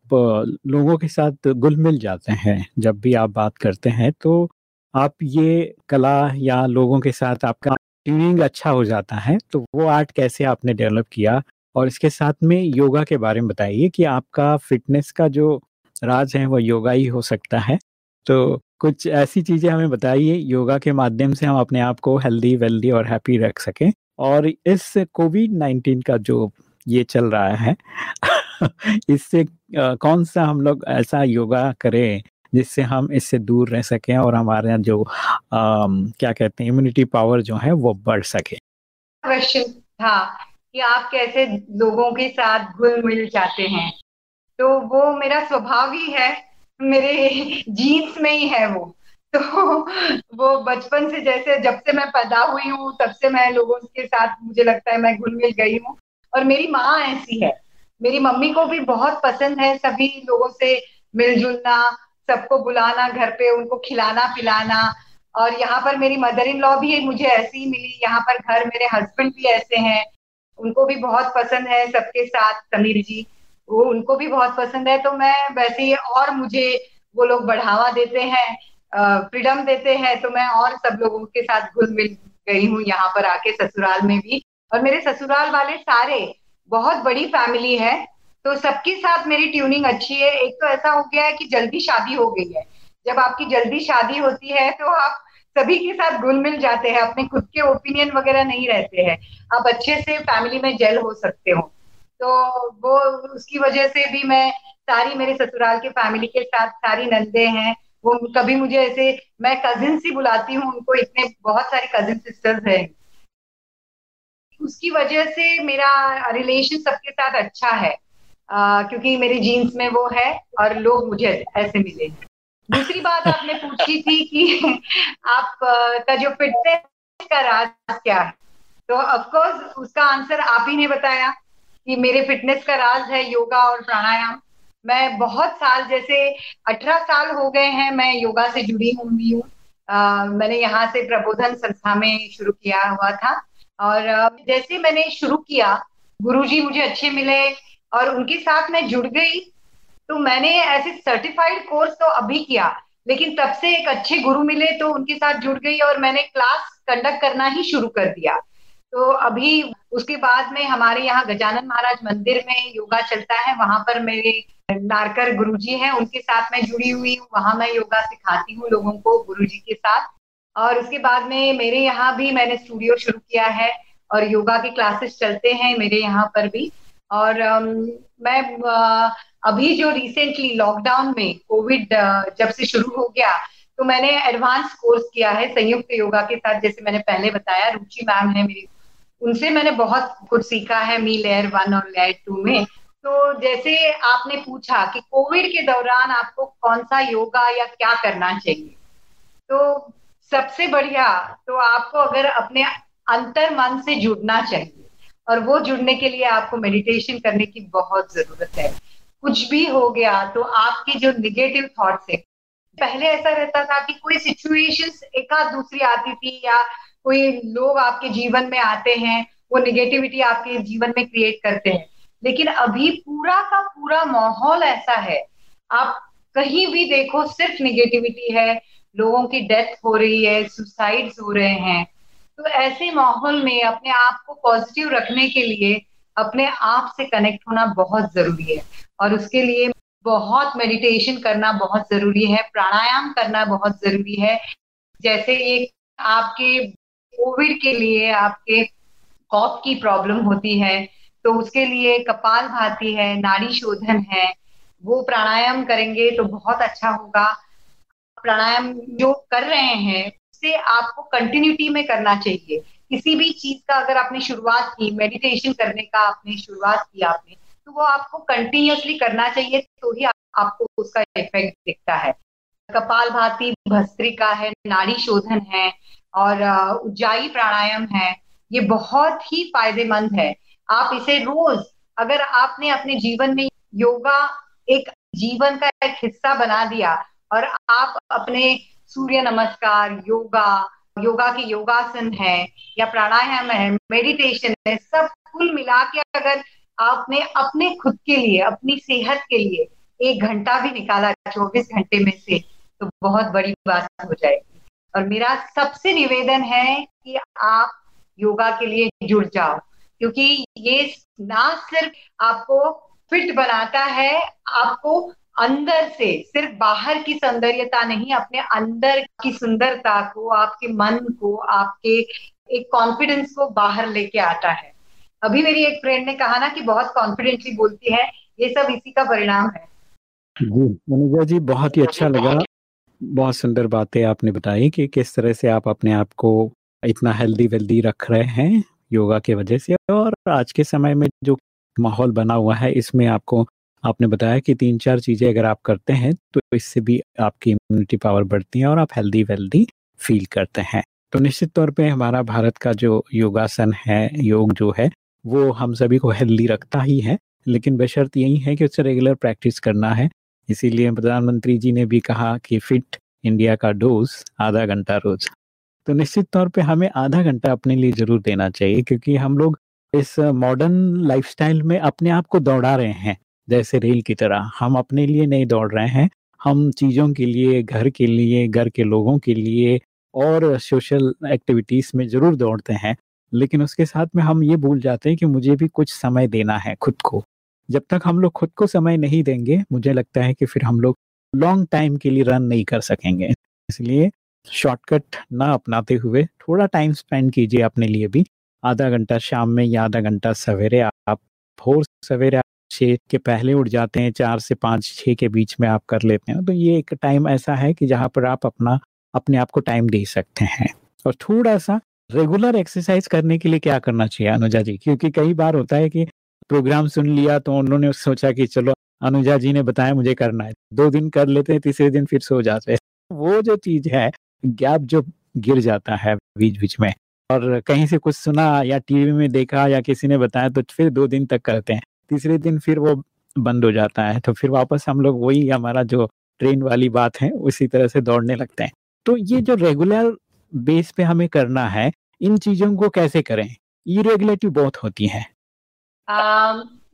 लोगों के साथ घुल मिल जाते हैं, जब भी आप बात करते हैं तो आप ये कला या लोगों के साथ आपका ट्यूनिंग अच्छा हो जाता है तो वो आर्ट कैसे आपने डेवलप किया? और इसके साथ में योगा के बारे में बताइए कि आपका फिटनेस का जो राज है वो योगा ही हो सकता है। तो कुछ ऐसी चीज़ें हमें बताइए योगा के माध्यम से हम अपने आप को हेल्दी वेल्दी और हैप्पी रख सकें। और इस कोविड नाइन्टीन का जो ये चल रहा है इससे कौन सा हम लोग ऐसा योगा करें जिससे हम इससे दूर रह सकें और हमारे यहाँ जो आ, क्या कहते हैं इम्यूनिटी पावर जो है वो बढ़ सके? क्वेश्चन था कि आप कैसे लोगों के साथ घुल मिल जाते हैं। तो वो मेरा स्वभाव ही है, मेरे जीन्स में ही है वो। तो वो बचपन से जैसे जब से मैं पैदा हुई हूँ, तब से मैं लोगों के साथ, मुझे लगता है मैं घुल मिल गई हूँ। और मेरी माँ ऐसी है। मेरी मम्मी को भी बहुत पसंद है सभी लोगों से मिलजुलना, सबको बुलाना घर पे, उनको खिलाना पिलाना और यहाँ पर मेरी मदर इन लॉ भी मुझे ऐसी ही मिली। यहाँ पर घर मेरे हस्बैंड भी ऐसे हैं। उनको भी बहुत पसंद है सबके साथ, समीर जी। वो उनको भी बहुत पसंद है तो मैं वैसे ही और मुझे वो लोग बढ़ावा देते हैं फ्रीडम देते हैं तो मैं और सब लोगों के साथ घुल मिल गई हूँ यहाँ पर आके ससुराल में भी। और मेरे ससुराल वाले सारे बहुत बड़ी फैमिली है तो सबके साथ मेरी ट्यूनिंग अच्छी है। एक तो ऐसा हो गया है कि जल्दी शादी हो गई है। जब आपकी जल्दी शादी होती है तो आप सभी के साथ घुल मिल जाते हैं अपने खुद के ओपिनियन वगैरह नहीं रहते हैं। आप अच्छे से फैमिली में जेल हो सकते हो। तो वो उसकी वजह से भी मैं सारी मेरे ससुराल के फैमिली के साथ सारी नंदे हैं। वो कभी मुझे ऐसे मैं कजिन ही बुलाती हूँ उनको इतने बहुत सारी कजिन सिस्टर्स हैं। उसकी वजह से मेरा रिलेशन सबके साथ अच्छा है। आ, क्योंकि मेरे जीन्स में वो है और लोग मुझे ऐसे मिले दूसरी बात आपने पूछी थी कि आप का जो फिटनेस का राज क्या है? तो ऑफकोर्स उसका आंसर आप ही ने बताया कि मेरे फिटनेस का राज है योगा और प्राणायाम। मैं बहुत साल, जैसे अठारह साल हो गए हैं मैं योगा से जुड़ी हुई हूँ। मैंने यहाँ से प्रबोधन संस्था में शुरू किया हुआ था और जैसे मैंने शुरू किया, गुरुजी मुझे अच्छे मिले और उनके साथ मैं जुड़ गई तो मैंने ऐसे सर्टिफाइड कोर्स तो अभी किया, लेकिन तब से एक अच्छे गुरु मिले तो उनके साथ जुड़ गई और मैंने क्लास कंडक्ट करना ही शुरू कर दिया। तो अभी उसके बाद में हमारे यहाँ गजानन महाराज मंदिर में योगा चलता है, वहाँ पर मेरे नारकर गुरुजी हैं, उनके साथ मैं जुड़ी हुई हूँ, वहाँ मैं योगा सिखाती हूँ लोगों को गुरुजी के साथ। और उसके बाद में मेरे यहाँ भी मैंने स्टूडियो शुरू किया है और योगा के क्लासेस चलते हैं मेरे यहाँ पर भी। और मैं अभी जो रिसेंटली लॉकडाउन में कोविड जब से शुरू हो गया तो मैंने एडवांस कोर्स किया है संयुक्त योगा के साथ, जैसे मैंने पहले बताया, रुचि मैम है मेरी, उनसे मैंने बहुत कुछ सीखा है, मी लेयर वन और लेयर टू में। तो जैसे आपने पूछा कि कोविड के दौरान आपको कौन सा योगा या क्या करना चाहिए? तो सबसे बढ़िया तो आपको अगर अपने अंतर मन से जुड़ना चाहिए, और वो जुड़ने के लिए आपको मेडिटेशन करने की बहुत ज़रूरत है। कुछ भी हो गया तो आपके जो निगेटिव थॉट्स है, पहले ऐसा रहता था कि कोई सिचुएशंस एक दूसरी आती थी या कोई लोग आपके जीवन में आते हैं, वो निगेटिविटी आपके जीवन में क्रिएट करते हैं। लेकिन अभी पूरा का पूरा माहौल ऐसा है, आप कहीं भी देखो सिर्फ़ निगेटिविटी है, लोगों की डेथ हो रही है सुसाइड्स हो रहे हैं। तो ऐसे माहौल में अपने आप को पॉजिटिव रखने के लिए अपने आप से कनेक्ट होना बहुत ज़रूरी है। और उसके लिए बहुत मेडिटेशन करना बहुत ज़रूरी है, प्राणायाम करना बहुत ज़रूरी है। जैसे एक आपके कोविड के लिए आपके कॉप की प्रॉब्लम होती है तो उसके लिए कपाल भाती है, नाड़ी शोधन है, वो प्राणायाम करेंगे तो बहुत अच्छा होगा। प्राणायाम जो कर रहे हैं उसे आपको कंटिन्यूटी में करना चाहिए। किसी भी चीज़ का अगर आपने शुरुआत की मेडिटेशन करने का आपने शुरुआत की आपने तो वो आपको कंटिन्यूसली करना चाहिए तो ही आपको उसका इफ़ेक्ट दिखता है। कपाल भाती भस्त्रिका है नाड़ी शोधन है, और उज्जाई प्राणायाम है, ये बहुत ही फ़ायदेमंद है। आप इसे रोज, अगर आपने अपने जीवन में योगा एक जीवन का एक हिस्सा बना दिया, और आप अपने सूर्य नमस्कार, योगा योगा की योगासन है, या प्राणायाम है मेडिटेशन है, सब कुल मिला के अगर आपने अपने खुद के लिए, अपनी सेहत के लिए एक घंटा भी निकाला चौबीस घंटे में से तो बहुत बड़ी बात हो जाएगी। और मेरा सबसे निवेदन है कि आप योगा के लिए जुड़ जाओ, क्योंकि ये ना सिर्फ़ आपको फिट बनाता है, आपको अंदर से, सिर्फ़ बाहर की सौंदर्यता नहीं, अपने अंदर की सुंदरता को, आपके मन को, आपके एक कॉन्फिडेंस को बाहर लेके आता है। अभी मेरी एक फ्रेंड ने कहा ना कि बहुत कॉन्फिडेंटली बोलती है, ये सब इसी का परिणाम है। जी, अनुजा जी, बहुत ही अच्छा लगा। बहुत सुंदर बातें आपने बताई कि किस तरह से आप अपने आप को इतना हेल्दी वेल्दी रख रहे हैं योगा के वजह से और आज के समय में जो माहौल बना हुआ है, इसमें आपको, आपने बताया कि तीन चार चीज़ें अगर आप करते हैं तो इससे भी आपकी इम्यूनिटी पावर बढ़ती है और आप हेल्दी वेल्दी फील करते हैं। तो निश्चित तौर पे हमारा भारत का जो योगासन है, योग जो है वो हम सभी को हेल्दी रखता ही है, लेकिन बशर्त यही है कि उससे रेगुलर प्रैक्टिस करना है। इसीलिए प्रधानमंत्री जी ने भी कहा कि फिट इंडिया का डोज आधा घंटा रोज। तो निश्चित तौर पे हमें आधा घंटा अपने लिए ज़रूर देना चाहिए, क्योंकि हम लोग इस मॉडर्न लाइफस्टाइल में अपने आप को दौड़ा रहे हैं। जैसे रेल की तरह, हम अपने लिए नहीं दौड़ रहे हैं, हम चीज़ों के लिए, घर के लिए, घर के लोगों के लिए और सोशल एक्टिविटीज़ में ज़रूर दौड़ते हैं। लेकिन उसके साथ में हम ये भूल जाते हैं कि मुझे भी कुछ समय देना है खुद को। जब तक हम लोग खुद को समय नहीं देंगे, मुझे लगता है कि फिर हम लोग लॉन्ग टाइम के लिए रन नहीं कर सकेंगे। इसलिए शॉर्टकट ना अपनाते हुए थोड़ा टाइम स्पेंड कीजिए अपने लिए भी। आधा घंटा शाम में या आधा घंटा सवेरे आप भोर सवेरे छः के पहले उठ जाते हैं, चार से पाँच छः के बीच में आप कर लेते हैं। तो ये एक टाइम ऐसा है कि जहाँ पर आप अपना, अपने आप को टाइम दे सकते हैं। और थोड़ा सा रेगुलर एक्सरसाइज करने के लिए क्या करना चाहिए अनुजा जी? क्योंकि कई बार होता है कि प्रोग्राम सुन लिया तो उन्होंने सोचा कि चलो, अनुजा जी ने बताया मुझे करना है। दो दिन कर लेते हैं, तीसरे दिन फिर सो जाते हैं। वो जो चीज़ है, गैप जो गिर जाता है बीच बीच में और कहीं से कुछ सुना या टीवी में देखा या किसी ने बताया तो फिर दो दिन तक करते हैं। तीसरे दिन फिर वो बंद हो जाता है तो फिर वापस हम लोग वही हमारा जो ट्रेन वाली बात है, उसी तरह से दौड़ने लगते हैं। तो ये जो रेगुलर बेस पे हमें करना है इन चीज़ों को कैसे करें? इरेगुलेटिव बहुत होती है।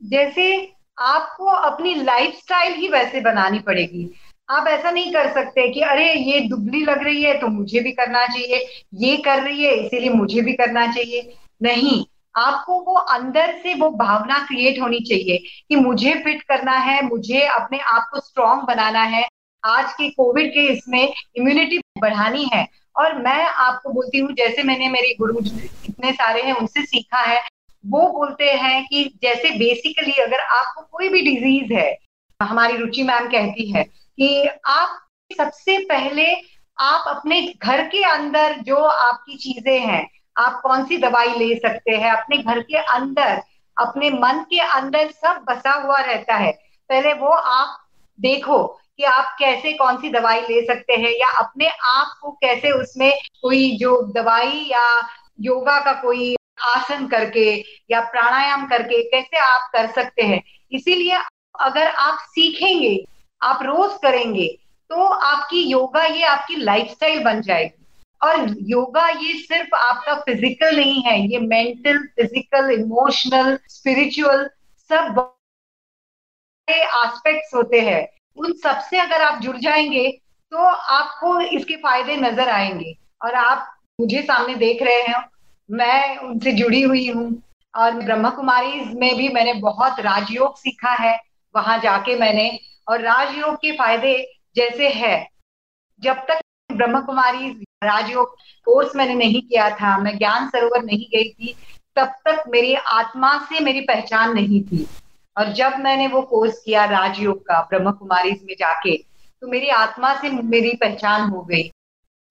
जैसे आपको अपनी लाइफस्टाइल ही वैसे बनानी पड़ेगी। आप ऐसा नहीं कर सकते कि, अरे, ये दुबली लग रही है तो मुझे भी करना चाहिए। ये कर रही है, इसीलिए मुझे भी करना चाहिए। नहीं, आपको वो अंदर से वो भावना क्रिएट होनी चाहिए कि मुझे फिट करना है, मुझे अपने आप को स्ट्रांग बनाना है। आज के कोविड के इसमें इम्यूनिटी बढ़ानी है। और मैं आपको बोलती हूँ, जैसे मैंने मेरे गुरु इतने सारे हैं, उनसे सीखा है। वो बोलते हैं कि जैसे बेसिकली अगर आपको कोई भी डिज़ीज़ है, हमारी रुचि मैम कहती है कि आप सबसे पहले आप अपने घर के अंदर जो आपकी चीज़ें हैं, आप कौन सी दवाई ले सकते हैं, अपने घर के अंदर, अपने मन के अंदर सब बसा हुआ रहता है। पहले वो आप देखो कि आप कैसे, कौन सी दवाई ले सकते हैं या अपने आप को कैसे उसमें कोई जो दवाई या योगा का कोई आसन करके या प्राणायाम करके कैसे आप कर सकते हैं। इसीलिए अगर आप सीखेंगे, आप रोज करेंगे तो आपकी योगा ये आपकी लाइफस्टाइल बन जाएगी। और योगा ये सिर्फ़ आपका फ़िज़िकल नहीं है, ये मेंटल फ़िज़िकल इमोशनल स्पिरिचुअल सब एस्पेक्ट्स होते हैं। उन सबसे अगर आप जुड़ जाएँगे तो आपको इसके फ़ायदे नज़र आएँगे। और आप मुझे सामने देख रहे हैं, मैं उनसे जुड़ी हुई हूँ। और ब्रह्मा कुमारी में भी मैंने बहुत राजयोग सीखा है, वहाँ जाके मैंने। और राजयोग के फ़ायदे जैसे है। जब तक ब्रह्म कुमारी राजयोग कोर्स मैंने नहीं किया था, मैं ज्ञान सरोवर नहीं गई थी, तब तक मेरी आत्मा से मेरी पहचान नहीं थी। और जब मैंने वो कोर्स किया राजयोग का ब्रह्म कुमारी में जाके तो मेरी आत्मा से मेरी पहचान हो गई।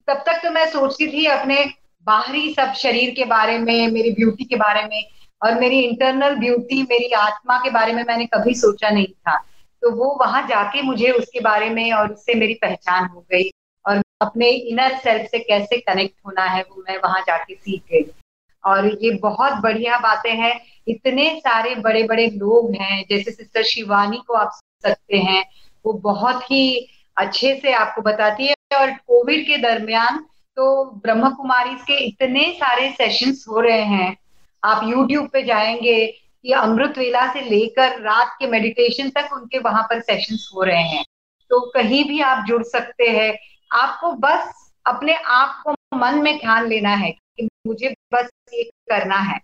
तब तक तो मैं सोचती थी अपने बाहरी सब शरीर के बारे में, मेरी ब्यूटी के बारे में, और मेरी इंटरनल ब्यूटी मेरी आत्मा के बारे में मैंने कभी सोचा नहीं था। तो वो वहाँ जाके मुझे उसके बारे में और उससे मेरी पहचान हो गई, और अपने इनर सेल्फ से कैसे कनेक्ट होना है वो मैं वहाँ जाके सीख गई। और ये बहुत बढ़िया बातें हैं। इतने सारे बड़े बड़े लोग हैं, जैसे सिस्टर शिवानी को आप सकते हैं। वो बहुत ही अच्छे से आपको बताती है और कोविड के दरमियान तो ब्रह्म कुमारी के इतने सारे सेशंस हो रहे हैं। आप यूट्यूब पे जाएँगे कि अमृत वेला से लेकर रात के मेडिटेशन तक उनके वहाँ पर सेशंस हो रहे हैं। तो कहीं भी आप जुड़ सकते हैं। आपको बस अपने आप को मन में ध्यान लेना है। कि मुझे बस ये करना है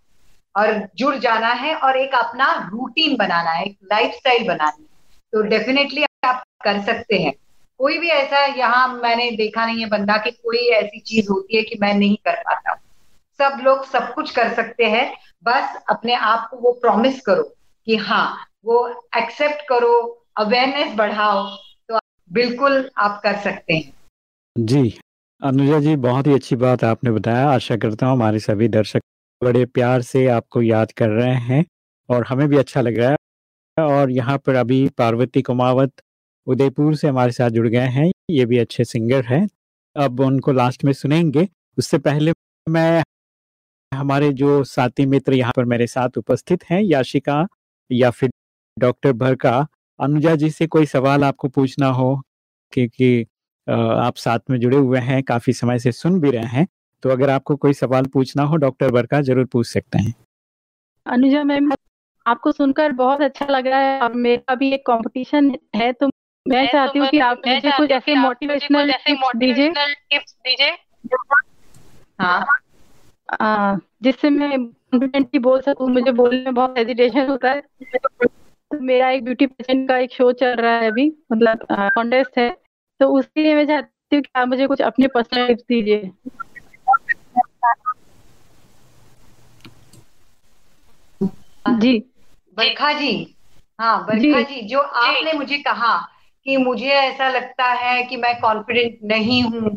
और जुड़ जाना है और एक अपना रूटीन बनाना है, एक लाइफ बनानी है। तो डेफिनेटली आप कर सकते हैं। कोई भी ऐसा यहाँ मैंने देखा नहीं है बंदा कि कोई ऐसी चीज़ होती है कि मैं नहीं कर पाता सब लोग सब कुछ कर सकते हैं, बस अपने आप को वो प्रॉमिस करो कि हाँ वो एक्सेप्ट करो अवेयरनेस बढ़ाओ तो बिल्कुल आप कर सकते हैं। जी। अनुजा जी, बहुत ही अच्छी बात आपने बताया। आशा करता हूँ हमारे सभी दर्शक बड़े प्यार से आपको याद कर रहे हैं और हमें भी अच्छा लग रहा है। और यहाँ पर अभी पार्वती कुमावत उदयपुर से हमारे साथ जुड़ गए हैं। ये भी अच्छे सिंगर हैं। अब उनको लास्ट में सुनेंगे। उससे पहले मैं, हमारे जो साथी मित्र यहाँ पर मेरे साथ उपस्थित हैं, याशिका या फिर डॉक्टर भर का अनुजा जी से कोई सवाल आपको पूछना हो? क्योंकि आप साथ में जुड़े हुए हैं काफ़ी समय से सुन भी रहे हैं तो अगर आपको कोई सवाल पूछना हो डॉक्टर बरका ज़रूर पूछ सकते हैं। अनुजा मैम आपको सुनकर बहुत अच्छा लग रहा है और मेरा भी एक कंपटीशन है तो मैं चाहती हूँ कि आप मुझे कुछ ऐसे मोटिवेशनल दीजिए। दीजिए। हाँ। जिससे मैं कॉन्फिडेंटली बोल सकूँ मुझे बोलने में बहुत हेजिटेशन होता है। तो मेरा एक ब्यूटी पेशेंट का एक शो चल रहा है अभी मतलब कॉन्टेस्ट है। तो उसके लिए मैं चाहती हूँ कि आप मुझे कुछ अपने पर्सनल टिप्स दीजिए। जी। बरखा जी। हाँ बरखा जी, जी जो। आपने मुझे कहा कि मुझे ऐसा लगता है कि मैं कॉन्फिडेंट नहीं हूँ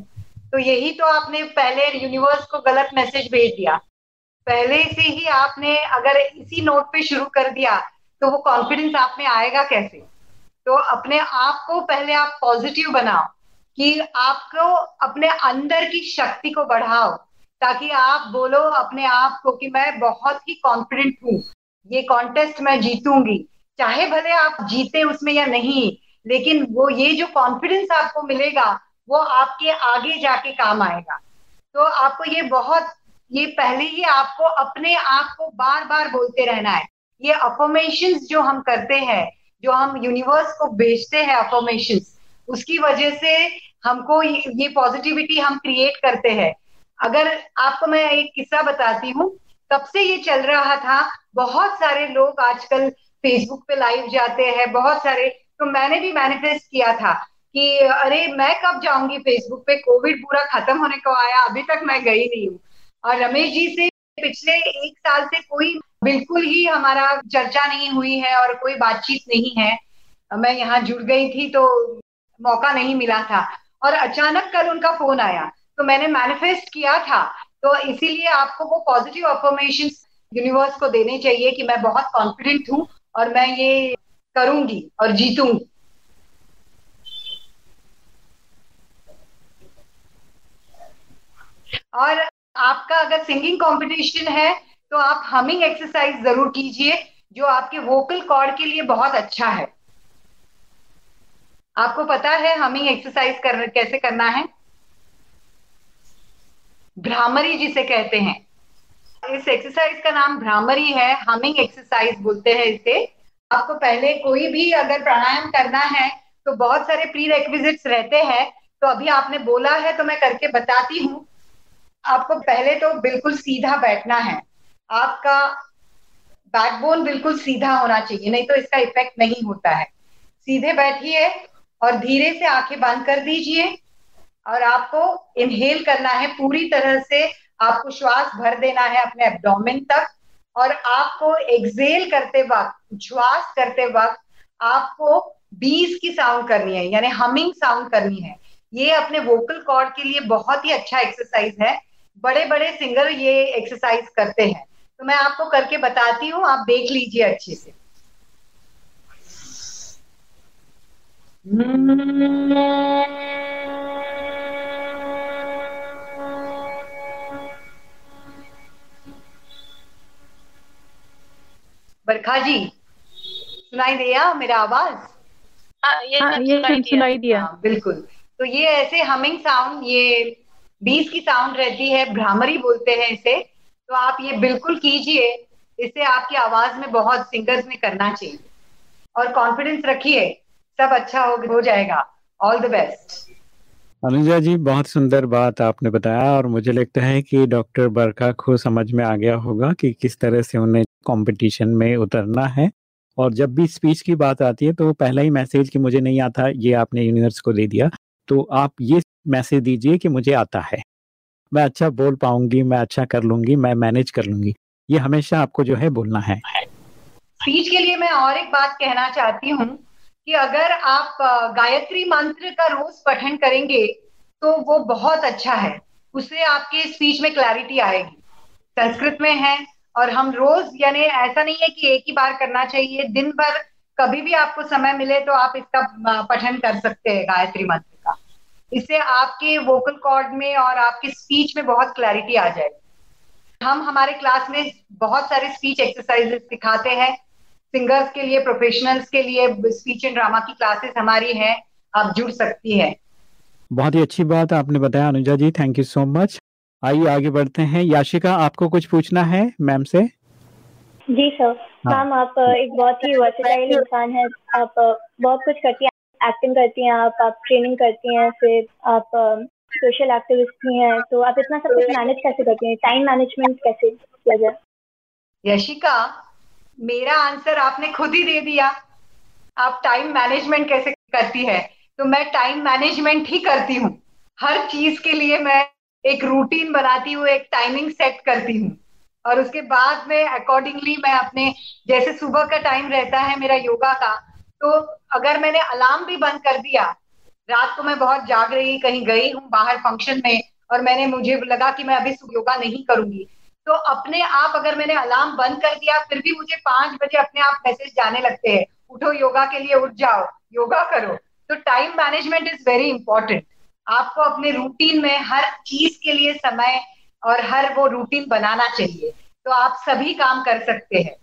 तो यही तो आपने पहले यूनिवर्स को गलत मैसेज भेज दिया। पहले से ही आपने अगर इसी नोट पे शुरू कर दिया तो वो कॉन्फिडेंस आप में आएगा कैसे? तो अपने आप को पहले आप पॉजिटिव बनाओ कि आपको अपने अंदर की शक्ति को बढ़ाओ, ताकि आप बोलो अपने आप को कि मैं बहुत ही कॉन्फिडेंट हूँ। ये कॉन्टेस्ट मैं जीतूँगी। चाहे भले आप जीते उसमें या नहीं, लेकिन वो ये जो कॉन्फिडेंस आपको मिलेगा, वो आपके आगे जाके काम आएगा। तो आपको ये बहुत, ये पहले ही आपको अपने आप को बार बार बोलते रहना है। ये अफर्मेशन जो हम करते हैं जो हम यूनिवर्स को बेचते हैं अफर्मेशन उसकी वजह से हमको ये पॉजिटिविटी हम क्रिएट करते हैं। अगर आपको मैं एक किस्सा बताती हूँ, तब से ये चल रहा था। बहुत सारे लोग आजकल फेसबुक पे लाइव जाते हैं, बहुत सारे तो मैंने भी मैनिफेस्ट किया था कि, अरे, मैं कब जाऊँगी फेसबुक पे? कोविड पूरा खत्म होने को आया, अभी तक मैं गई नहीं हूँ। और रमेश जी से पिछले एक साल से कोई बिल्कुल ही हमारा चर्चा नहीं हुई है और कोई बातचीत नहीं है। मैं यहाँ जुड़ गई थी तो मौका नहीं मिला था और अचानक कल उनका फ़ोन आया। तो मैंने मैनिफेस्ट किया था। तो इसीलिए आपको वो पॉजिटिव अफर्मेशन यूनिवर्स को देने चाहिए कि मैं बहुत कॉन्फिडेंट हूँ और मैं ये करूँगी और जीतूँगी। और आपका अगर सिंगिंग कंपटीशन है तो आप हमिंग एक्सरसाइज ज़रूर कीजिए, जो आपके वोकल कॉर्ड के लिए बहुत अच्छा है। आपको पता है हमिंग एक्सरसाइज कर, कैसे करना है? भ्रामरी जिसे कहते हैं। इस एक्सरसाइज का नाम भ्रामरी है हमिंग एक्सरसाइज बोलते हैं इसे। आपको पहले कोई भी अगर प्राणायाम करना है तो बहुत सारे प्री रेक्विजिट्स रहते हैं। तो अभी आपने बोला है तो मैं करके बताती हूँ। आपको पहले तो बिल्कुल सीधा बैठना है। आपका बैकबोन बिल्कुल सीधा होना चाहिए, नहीं तो इसका इफ़ेक्ट नहीं होता है। सीधे बैठिए और धीरे से आँखें बंद कर दीजिए और आपको इनहेल करना है, पूरी तरह से आपको श्वास भर देना है अपने एब्डोमिन तक और आपको एक्सेल करते वक्त, श्वास करते वक्त आपको बीस की साउंड करनी है, यानी हमिंग साउंड करनी है। ये अपने वोकल कॉर्ड के लिए बहुत ही अच्छा एक्सरसाइज है। बड़े बड़े सिंगर ये एक्सरसाइज करते हैं। तो मैं आपको करके बताती हूँ आप देख लीजिए अच्छे से। बरखा जी सुनाई दिया मेरा आवाज़? हाँ, ये, हाँ, ये सुनाई दिया। हाँ, बिल्कुल। तो ये ऐसे हमिंग साउंड ये बीस की साउंड रहती है भ्रामरी बोलते हैं इसे तो आप ये बिल्कुल कीजिए इससे आपकी आवाज़ में बहुत सिंगर्स में करना चाहिए। और कॉन्फिडेंस रखिए सब अच्छा हो, हो जाएगा। All the best Anuja ji बहुत सुंदर बात आपने बताया और मुझे लगता है कि डॉक्टर बरका को समझ में आ गया होगा कि किस तरह से उन्हें कंपटीशन में उतरना है। और जब भी स्पीच की बात आती है तो पहला ही मैसेज कि मुझे नहीं आता ये आपने यूनिवर्स को दे दिया। तो आप ये मैसेज दीजिए कि मुझे आता है। मैं अच्छा बोल पाऊँगी, मैं अच्छा कर लूँगी, मैं मैनेज कर लूँगी। ये हमेशा आपको जो है बोलना है। स्पीच के लिए मैं और एक बात कहना चाहती हूँ कि अगर आप गायत्री मंत्र का रोज पठन करेंगे तो वो बहुत अच्छा है। उससे आपके स्पीच में क्लैरिटी आएगी। संस्कृत में है और हम रोज, यानी ऐसा नहीं है कि एक ही बार करना चाहिए। दिन भर कभी भी आपको समय मिले तो आप इसका पठन कर सकते हैं गायत्री मंत्र। इससे आपके वोकल कॉर्ड में और आपके स्पीच में बहुत क्लैरिटी आ जाएगी। हम हमारे क्लास में बहुत सारे स्पीच एक्सरसाइजेस सिखाते हैं। सिंगर्स के लिए प्रोफेशनल्स के लिए स्पीच एंड ड्रामा की क्लासेस हमारी हैं। आप जुड़ सकती है। बहुत ही अच्छी बात आपने बताया Anuja ji thank you so much आइए आगे बढ़ते हैं। याशिका आपको कुछ पूछना है मैम से? जी सर। हाँ। मैम आप एक बहुत ही वर्सेटाइल इंसान है। आप बहुत कुछ करती हैं। एक्टिंग करती हैं, आप आप ट्रेनिंग करती हैं, फिर आप सोशल एक्टिविस्ट भी हैं तो आप इतना सब कुछ मैनेज कैसे करती हैं? टाइम मैनेजमेंट कैसे किया जाए? यशिका, मेरा आंसर आपने खुद ही दे दिया। आप टाइम मैनेजमेंट कैसे करती है? तो मैं टाइम मैनेजमेंट ही करती हूँ। हर चीज़ के लिए मैं एक रूटीन बनाती हूँ, एक टाइमिंग सेट करती हूँ। और उसके बाद में अकॉर्डिंगली मैं अपने, जैसे सुबह का टाइम रहता है मेरा योगा का तो अगर मैंने अलार्म भी बंद कर दिया, रात को मैं बहुत जाग रही, कहीं गई हूँ बाहर फ़ंक्शन में और मैंने मुझे लगा कि मैं अभी योगा नहीं करूँगी तो अपने आप अगर मैंने अलार्म बंद कर दिया, फिर भी मुझे पाँच बजे अपने आप मैसेज जाने लगते हैं, उठो योगा के लिए उठ जाओ, योगा करो। तो time management is very important आपको अपने रूटीन में हर चीज़ के लिए समय और हर वो रूटीन बनाना चाहिए। तो आप सभी काम कर सकते हैं।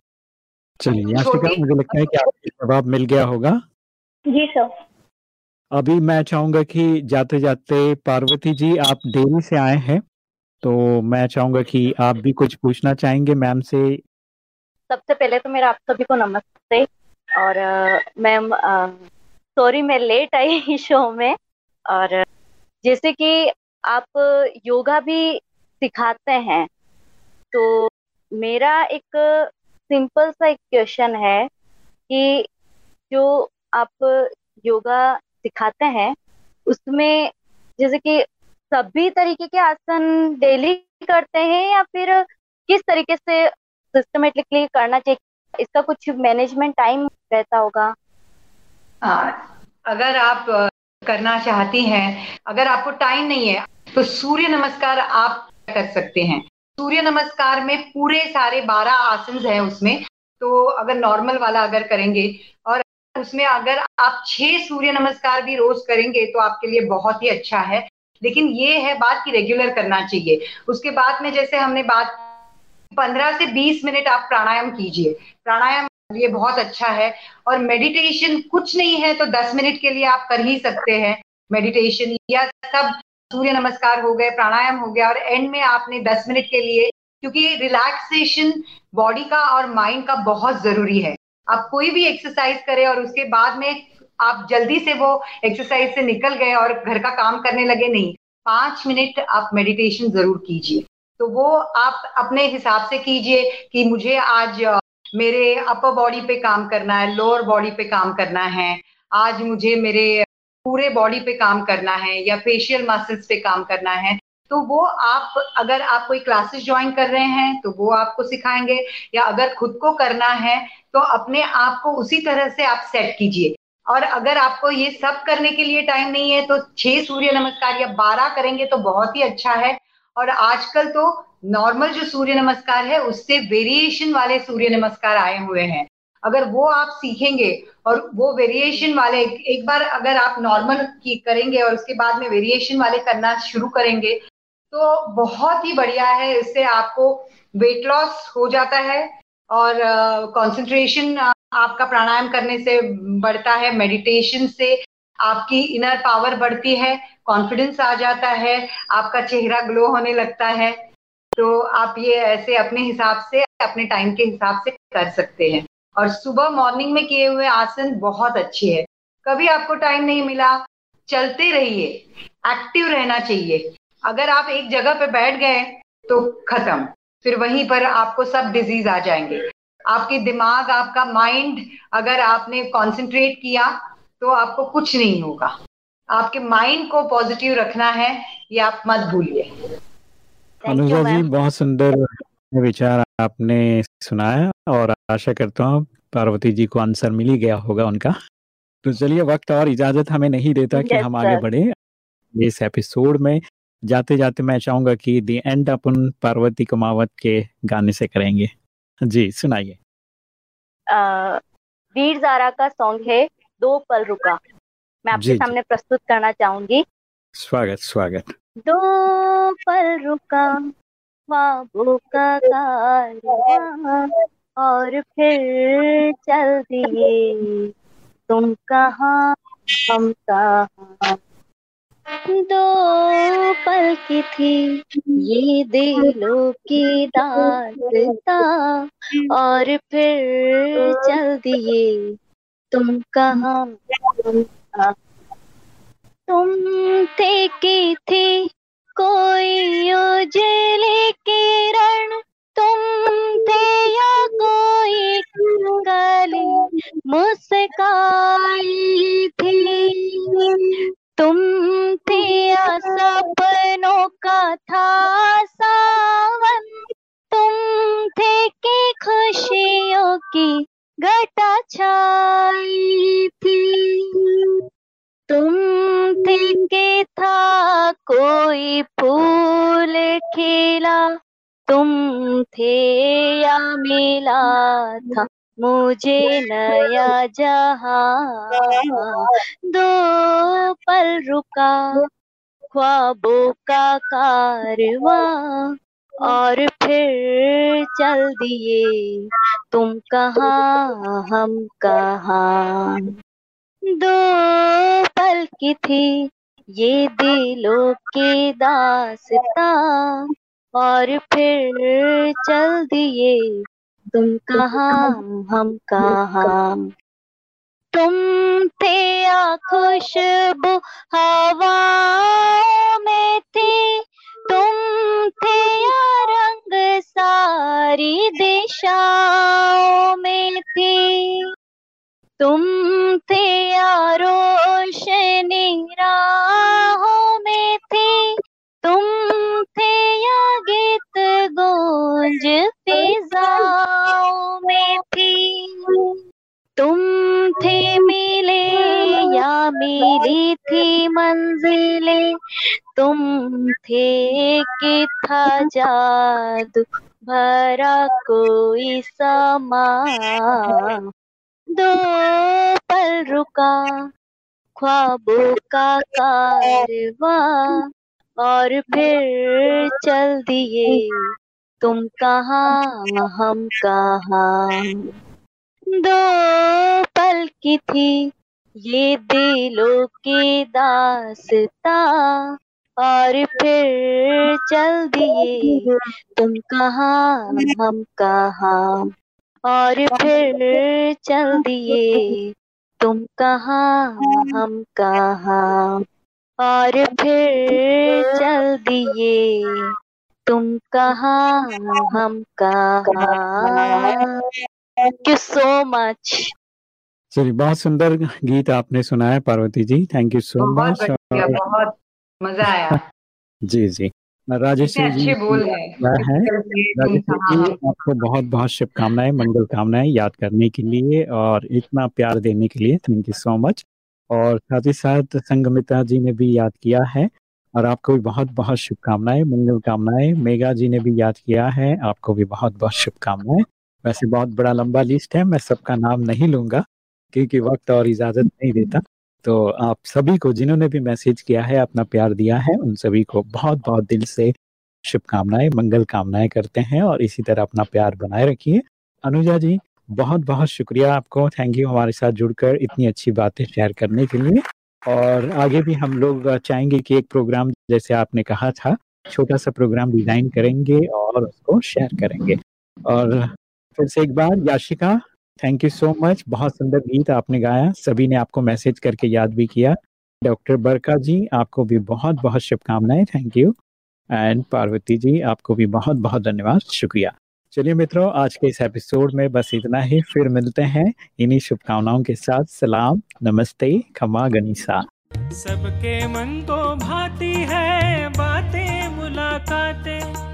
चलिए मुझे लगता है कि आपको जवाब मिल गया होगा। जी सर। अभी मैं चाहूँगा कि जाते जाते पार्वती जी आप देरी से आए हैं तो मैं चाहूँगा कि आप भी कुछ पूछना चाहेंगे मैम से। सबसे पहले तो मेरा आप सभी को नमस्ते और मैम सॉरी मैं लेट आई शो में और जैसे कि आप योगा भी सिखाते हैं तो मेरा एक सिंपल सा एक क्वेश्चन है कि जो आप योगा सिखाते हैं, उसमें जैसे कि सभी तरीके के आसन डेली करते हैं या फिर किस तरीके से सिस्टमेटिकली करना चाहिए? इसका कुछ मैनेजमेंट टाइम रहता होगा। अगर आप करना चाहती हैं, अगर आपको टाइम नहीं है तो सूर्य नमस्कार आप कर सकते हैं। सूर्य नमस्कार में पूरे सारे बारह आसन है उसमें। तो अगर नॉर्मल वाला अगर करेंगे, और उसमें अगर आप छह सूर्य नमस्कार भी रोज करेंगे तो आपके लिए बहुत ही अच्छा है। लेकिन ये है बात की रेगुलर करना चाहिए। उसके बाद में जैसे हमने बात पंद्रह से बीस मिनट आप प्राणायाम कीजिए। प्राणायाम ये बहुत अच्छा है। और मेडिटेशन कुछ नहीं है तो दस मिनट के लिए आप कर ही सकते हैं। मेडिटेशन या सब सूर्य नमस्कार हो गए, प्राणायाम हो गया और एंड में आपने दस मिनट के लिए, क्योंकि रिलैक्सेशन बॉडी का और माइंड का बहुत ज़रूरी है। आप कोई भी एक्सरसाइज करें और उसके बाद में आप जल्दी से वो एक्सरसाइज से निकल गए और घर का काम करने लगे, नहीं। पाँच मिनट आप मेडिटेशन ज़रूर कीजिए। तो वो आप अपने हिसाब से कीजिए कि मुझे आज मेरे अपर बॉडी पे काम करना है लोअर बॉडी पे काम करना है। आज मुझे मेरे पूरे बॉडी पे काम करना है या फेशियल मसल्स पे काम करना है तो वो आप, अगर आप कोई क्लासेस ज्वाइन कर रहे हैं तो वो आपको सिखाएँगे। या अगर खुद को करना है तो अपने आप को उसी तरह से आप सेट कीजिए। और अगर आपको ये सब करने के लिए टाइम नहीं है तो छह सूर्य नमस्कार या बारह करेंगे तो बहुत ही अच्छा है। और आजकल तो नॉर्मल जो सूर्य नमस्कार है, उससे वेरिएशन वाले सूर्य नमस्कार आए हुए हैं। अगर वो आप सीखेंगे और वो वेरिएशन वाले एक बार अगर आप नॉर्मल की करेंगे और उसके बाद में वेरिएशन वाले करना शुरू करेंगे तो बहुत ही बढ़िया है। इससे आपको वेट लॉस हो जाता है और कंसंट्रेशन uh, आपका प्राणायाम करने से बढ़ता है मेडिटेशन से आपकी इनर पावर बढ़ती है कॉन्फिडेंस आ जाता है आपका चेहरा ग्लो होने लगता है। तो आप ये ऐसे अपने हिसाब से अपने टाइम के हिसाब से कर सकते हैं। और सुबह मॉर्निंग में किए हुए आसन बहुत अच्छे है। कभी आपको टाइम नहीं मिला चलते रहिए एक्टिव रहना चाहिए। अगर आप एक जगह पे बैठ गए तो खत्म। फिर वहीं पर आपको सब डिज़ीज़ आ जाएँगे। आपके दिमाग आपका माइंड अगर आपने कंसंट्रेट किया तो आपको कुछ नहीं होगा। आपके माइंड को पॉजिटिव रखना है ये आप मत भूलिए। अनुजा जी बहुत सुंदर विचार आपने सुनाया और आशा करता हूँ पार्वती जी को आंसर मिल ही गया होगा उनका। तो चलिए वक्त और इजाज़त हमें नहीं देता कि हम आगे बढ़े। इस एपिसोड में जाते जाते मैं चाहूँगा कि दी एंड अपन पार्वती कुमावत के गाने से करेंगे। जी सुनाइए। वीर जारा का सॉन्ग है दो पल रुका। मैं आपके सामने प्रस्तुत करना चाहूँगी। स्वागत स्वागत। दो पल रुका ख्वाबों का और फिर चल दिए तुम कहाँ हम कहाँ दो पल की थी, ये दिलों की दासता और फिर चल दिए तुम कहाँ। तुम थे की थी कोई उजले किरण तुम थे या कोई गली मुस्काई थी। तुम थे सपनों का था सावन। तुम थे कि खुशियों की घटा छाई थी। तुम थे था कोई फूल खिला। तुम थे या मिला था, मुझे नया जहाँ। दो पल रुका, ख्वाबों का कारवा, और फिर चल दिए। तुम कहा, हम कहाँ? दो पल की थी। ये दिलों की दासता। और फिर चल दिए तुम कहाँ, हम कहा। तुम थे या खुशबू हवा में थी। तुम थे रंग सारी दिशाओं मंजिले, तुम थे कि था जादू, भरा कोई समा दो पल रुका, ख्वाबों का कारवा, और फिर चल दिए, तुम कहाँ, हम कहाँ। दो पल की थी ये दिलों की दासता और फिर चल दिए तुम कहाँ, हम कहाँ? और फिर चल दिए तुम कहाँ, हम कहाँ? और फिर चल दिए तुम कहाँ, हम कहाँ? थैंक यू सो मच चलिए बहुत सुंदर गीत आपने सुनाया Parvati ji. Thank you so much बहुत मज़ा आया। जी जी। राजेश जी है। आपको बहुत बहुत शुभकामनाएँ मंगल कामनाएँ याद करने के लिए और इतना प्यार देने के लिए। थैंक यू सो मच और साथ ही साथ संगमिता जी ने भी याद किया है और आपको भी बहुत बहुत शुभकामनाएँ मंगल कामनाएँ। मेगा जी ने भी याद किया है आपको भी बहुत बहुत शुभकामनाएँ। वैसे बहुत बड़ा लंबा लिस्ट है मैं सबका नाम नहीं लूँगा। क्योंकि वक्त और इजाज़त नहीं देता। तो आप सभी को जिन्होंने भी मैसेज किया है, अपना प्यार दिया है, उन सभी को बहुत बहुत दिल से शुभकामनाएँ, मंगल कामनाएँ करते हैं और इसी तरह अपना प्यार बनाए रखिए। अनुजा जी बहुत बहुत शुक्रिया आपको। थैंक यू हमारे साथ जुड़कर इतनी अच्छी बातें शेयर करने के लिए। और आगे भी हम लोग चाहेंगे कि एक प्रोग्राम, जैसे आपने कहा था, छोटा सा प्रोग्राम डिज़ाइन करेंगे और उसको शेयर करेंगे। और फिर से एक बार, Yashika thank you so much बहुत सुंदर गीत आपने गाया। सभी ने आपको मैसेज करके याद भी किया। डॉक्टर बरका जी, आपको भी बहुत बहुत शुभकामनाएँ। Thank you and Parvati ji, आपको भी बहुत बहुत धन्यवाद। शुक्रिया। चलिए मित्रों, आज के इस एपिसोड में बस इतना ही। फिर मिलते हैं इन्हीं शुभकामनाओं के साथ। सलाम, नमस्ते, खमा गनीसा। सबके मन तो भाती है, बातें, मुलाकातें।